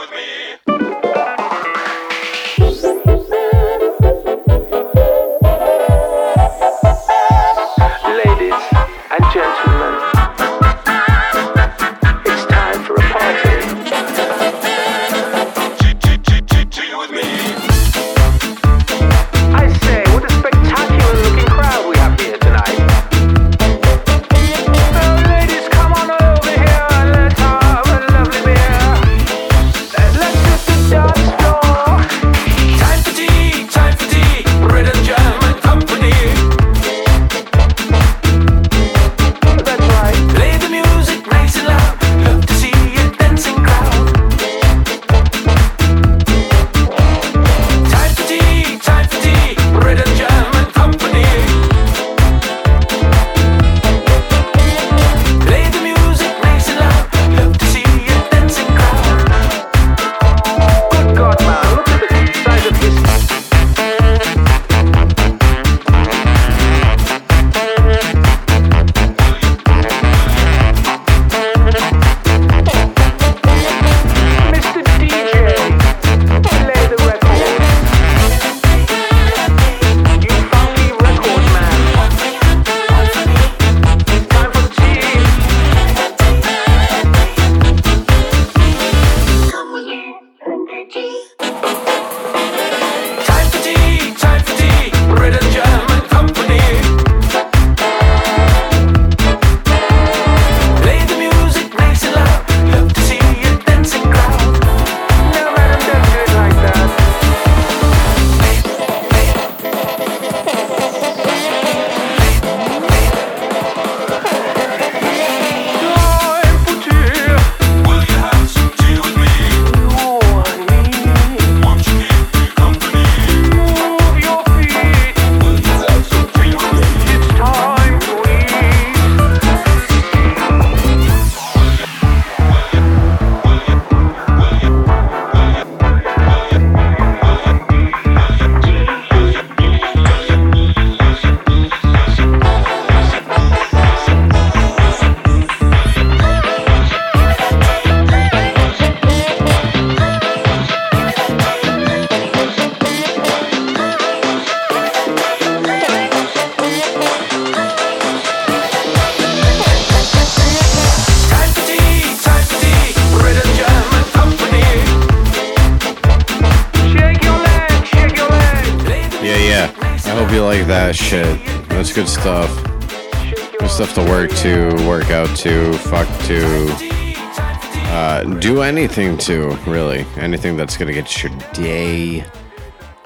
anything to, really. Anything that's gonna get your day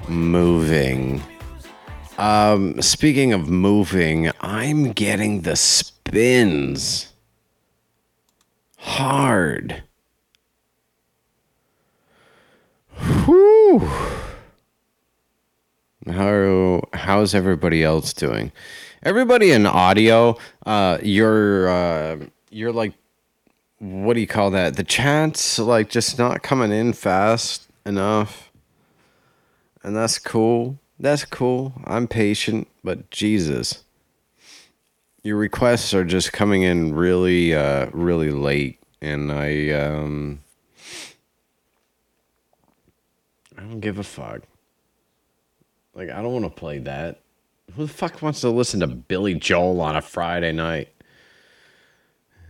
moving. Um, speaking of moving, I'm getting the spins hard. Whew. How how's everybody else doing? Everybody in audio, uh, you're uh, you're like, what do you call that? The chats like just not coming in fast enough, and that's cool. That's cool. I'm patient, but Jesus, your requests are just coming in really, uh, really late, and I um, I don't give a fuck. Like, I don't want to play that. Who the fuck wants to listen to Billy Joel on a Friday night?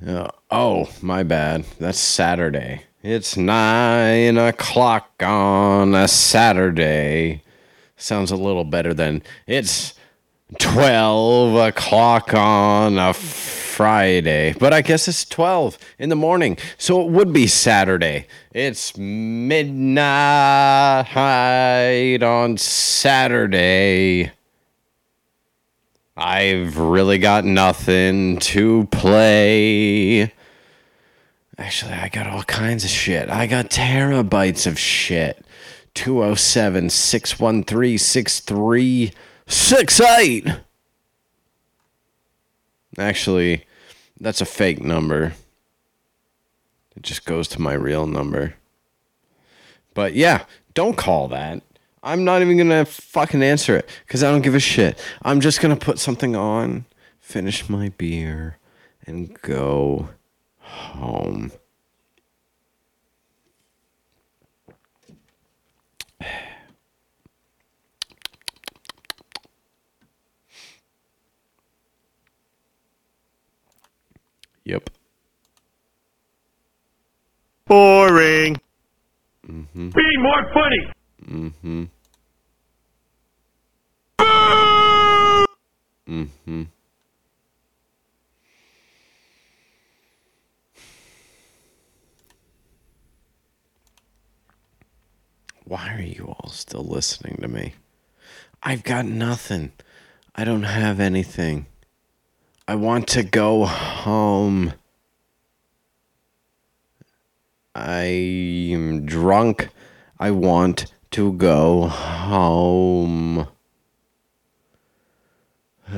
Uh, oh, my bad. That's Saturday. It's nine o'clock on a Saturday. Sounds a little better than it's 12 o'clock on a Friday. But I guess it's 12 in the morning. So it would be Saturday. It's midnight on Saturday. I've really got nothing to play. Actually, I got all kinds of shit. I got terabytes of shit. 207 613 6368. Actually, that's a fake number. It just goes to my real number. But yeah, don't call that. I'm not even gonna fucking answer it because I don't give a shit. I'm just gonna put something on, finish my beer, and go home. <sighs> Yep. Boring. Mm-hmm. Be more funny. Mm-hmm. Mm-hmm. Why are you all still listening to me? I've got nothing. I don't have anything. I want to go home. I am drunk. I want to go home. Uh,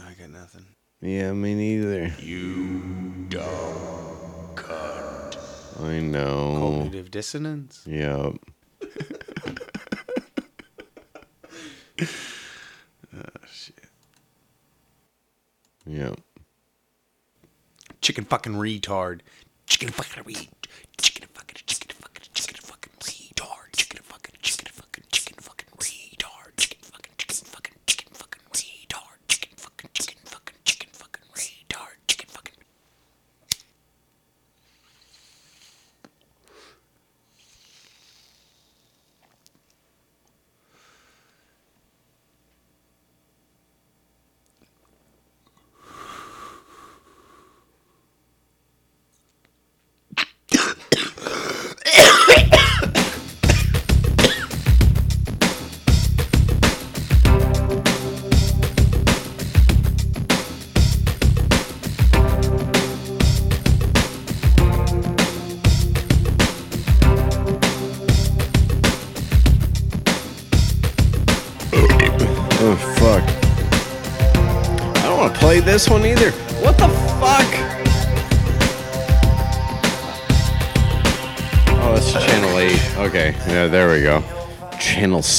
I got nothing. yeah, me neither. You dumb cunt. I know. Cognitive dissonance. Yep. <laughs> Oh shit. Yep. Chicken fucking retard. Chicken fucking re.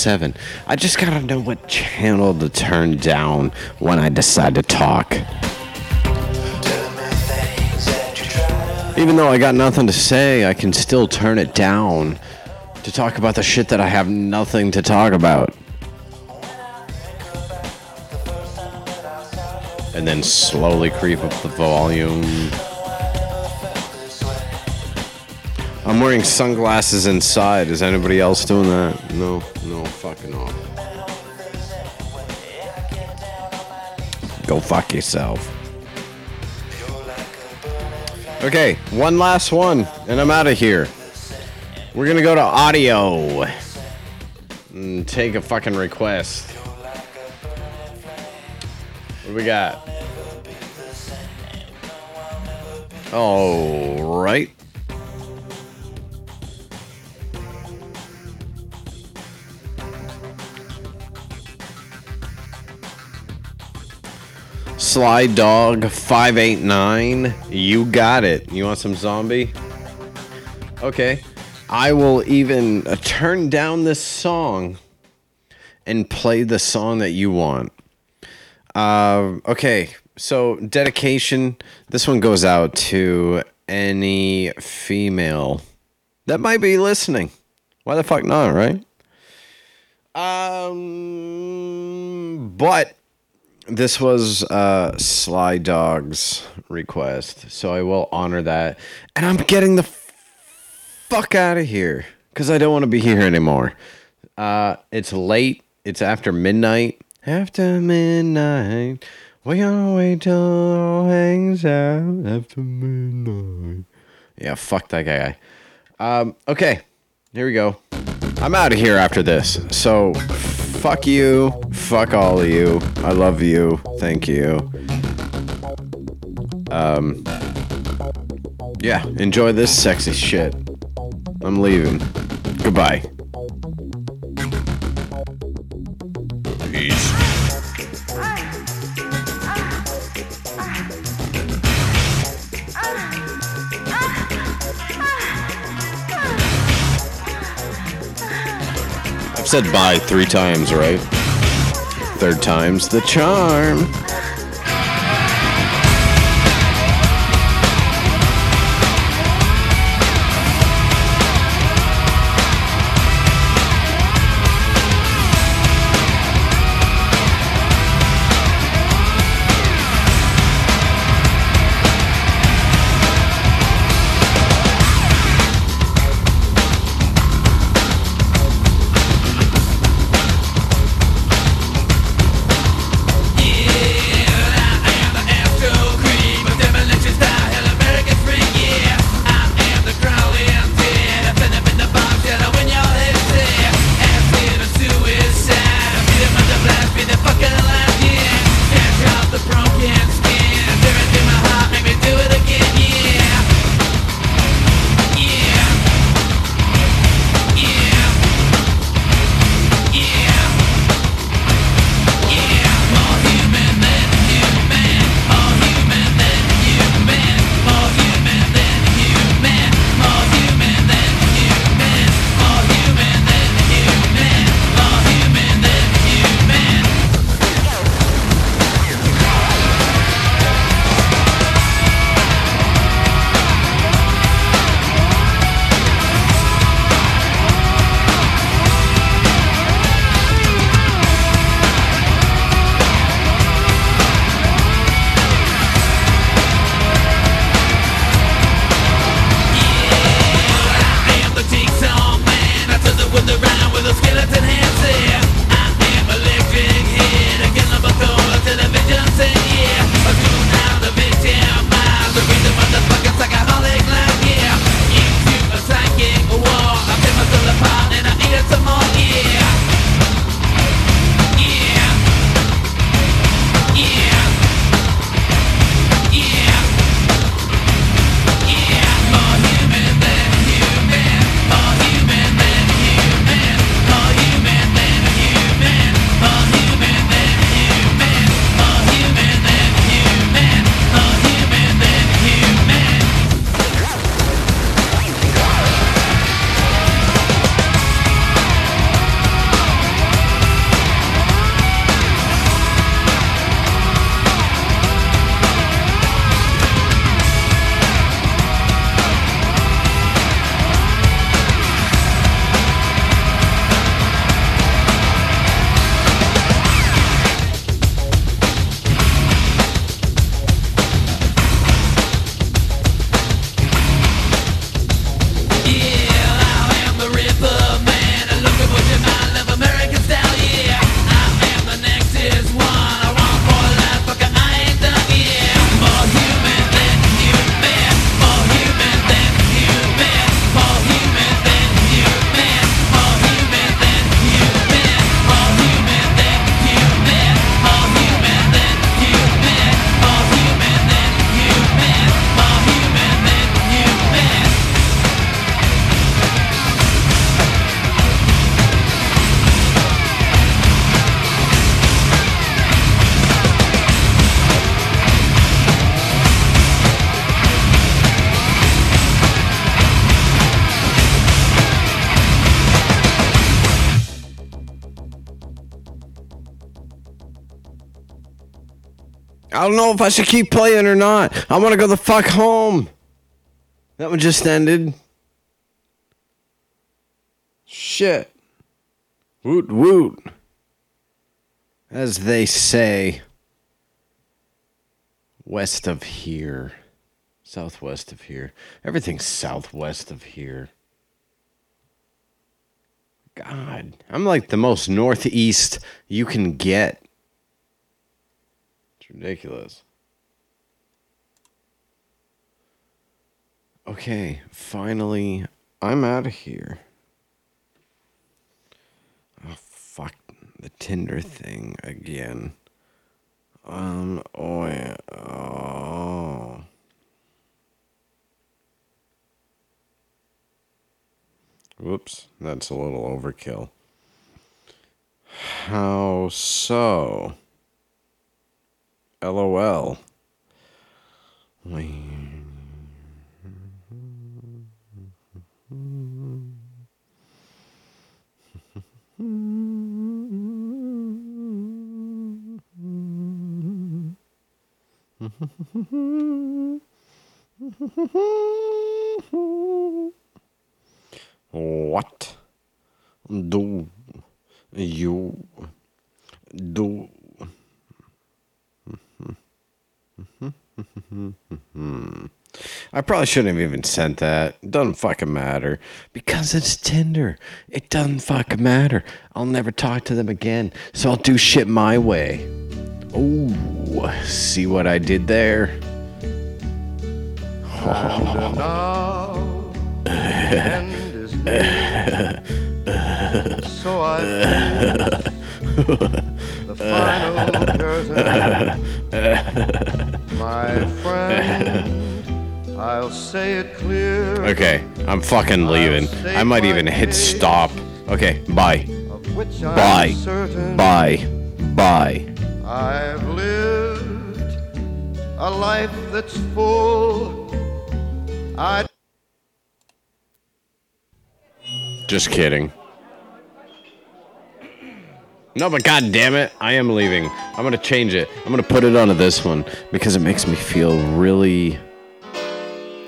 7. I just gotta know what channel to turn down when I decide to talk. Even though I got nothing to say, I can still turn it down to talk about the shit that I have nothing to talk about. and then slowly creep up the volume. I'm wearing sunglasses inside. Is anybody else doing that? No, no, fucking off. Go fuck yourself. Okay, one last one, and I'm out of here. We're gonna go to audio and take a fucking request. What do we got? All right. Sly Dog 589. You got it. You want some zombie? Okay. I will even uh, turn down this song and play the song that you want. Uh, okay. So, dedication. This one goes out to any female that might be listening. Why the fuck not, right? Um, but this was uh, Sly Dog's request, so I will honor that. And I'm getting the fuck out of here because I don't want to be here anymore. Uh, it's late. It's after midnight. After midnight, we gonna wait till all hangs out. After midnight. Yeah, fuck that guy. Um, okay, here we go. I'm out of here after this. So, fuck you. Fuck all of you. I love you. Thank you. Um, yeah, enjoy this sexy shit. I'm leaving. Goodbye. Said bye three times, right? Third time's the charm. I don't know if I should keep playing or not. I want to go the fuck home. That one just ended. Shit. Woot woot. As they say, west of here, southwest of here. Everything's southwest of here. God, I'm like the most northeast you can get. Ridiculous. Okay, finally, I'm out of here. Oh, fuck the Tinder thing again. Um, oh, yeah. Oh. Whoops, that's a little overkill. How so? LOL. What do you do? I probably shouldn't have even sent that. It doesn't fucking matter. Because it's Tinder. It doesn't fucking matter. I'll never talk to them again. So I'll do shit my way. Ooh, see what I did there? And now the end is <laughs> near. So I the final curtain. <laughs> My friend, I'll say it clear. Okay, I'm fucking leaving. I might even hit stop. Okay, bye. Bye. Bye. Bye. I've lived a life that's full. I Just kidding. No, but god damn it, I am leaving. I'm gonna change it. I'm gonna put it onto this one because it makes me feel really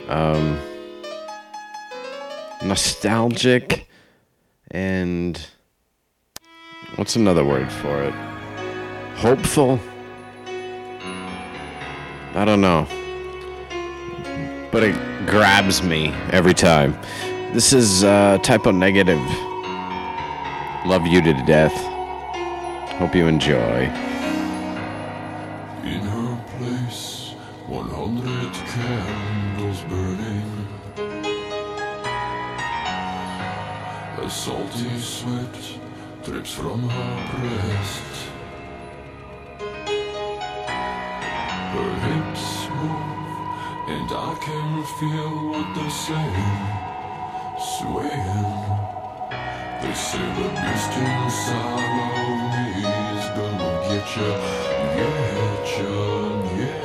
um nostalgic and what's another word for it? Hopeful? I don't know. But it grabs me every time. This is uh, Type O Negative. Love you to death. Hope you enjoy. In her place, 100 candles burning. A salty sweat drips from her breast. Her hips move, and I can feel what they're saying. Swaying. They say the beast inside of me gonna get ya, get ya, yeah.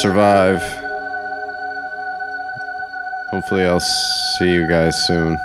Survive. Hopefully, I'll see you guys soon.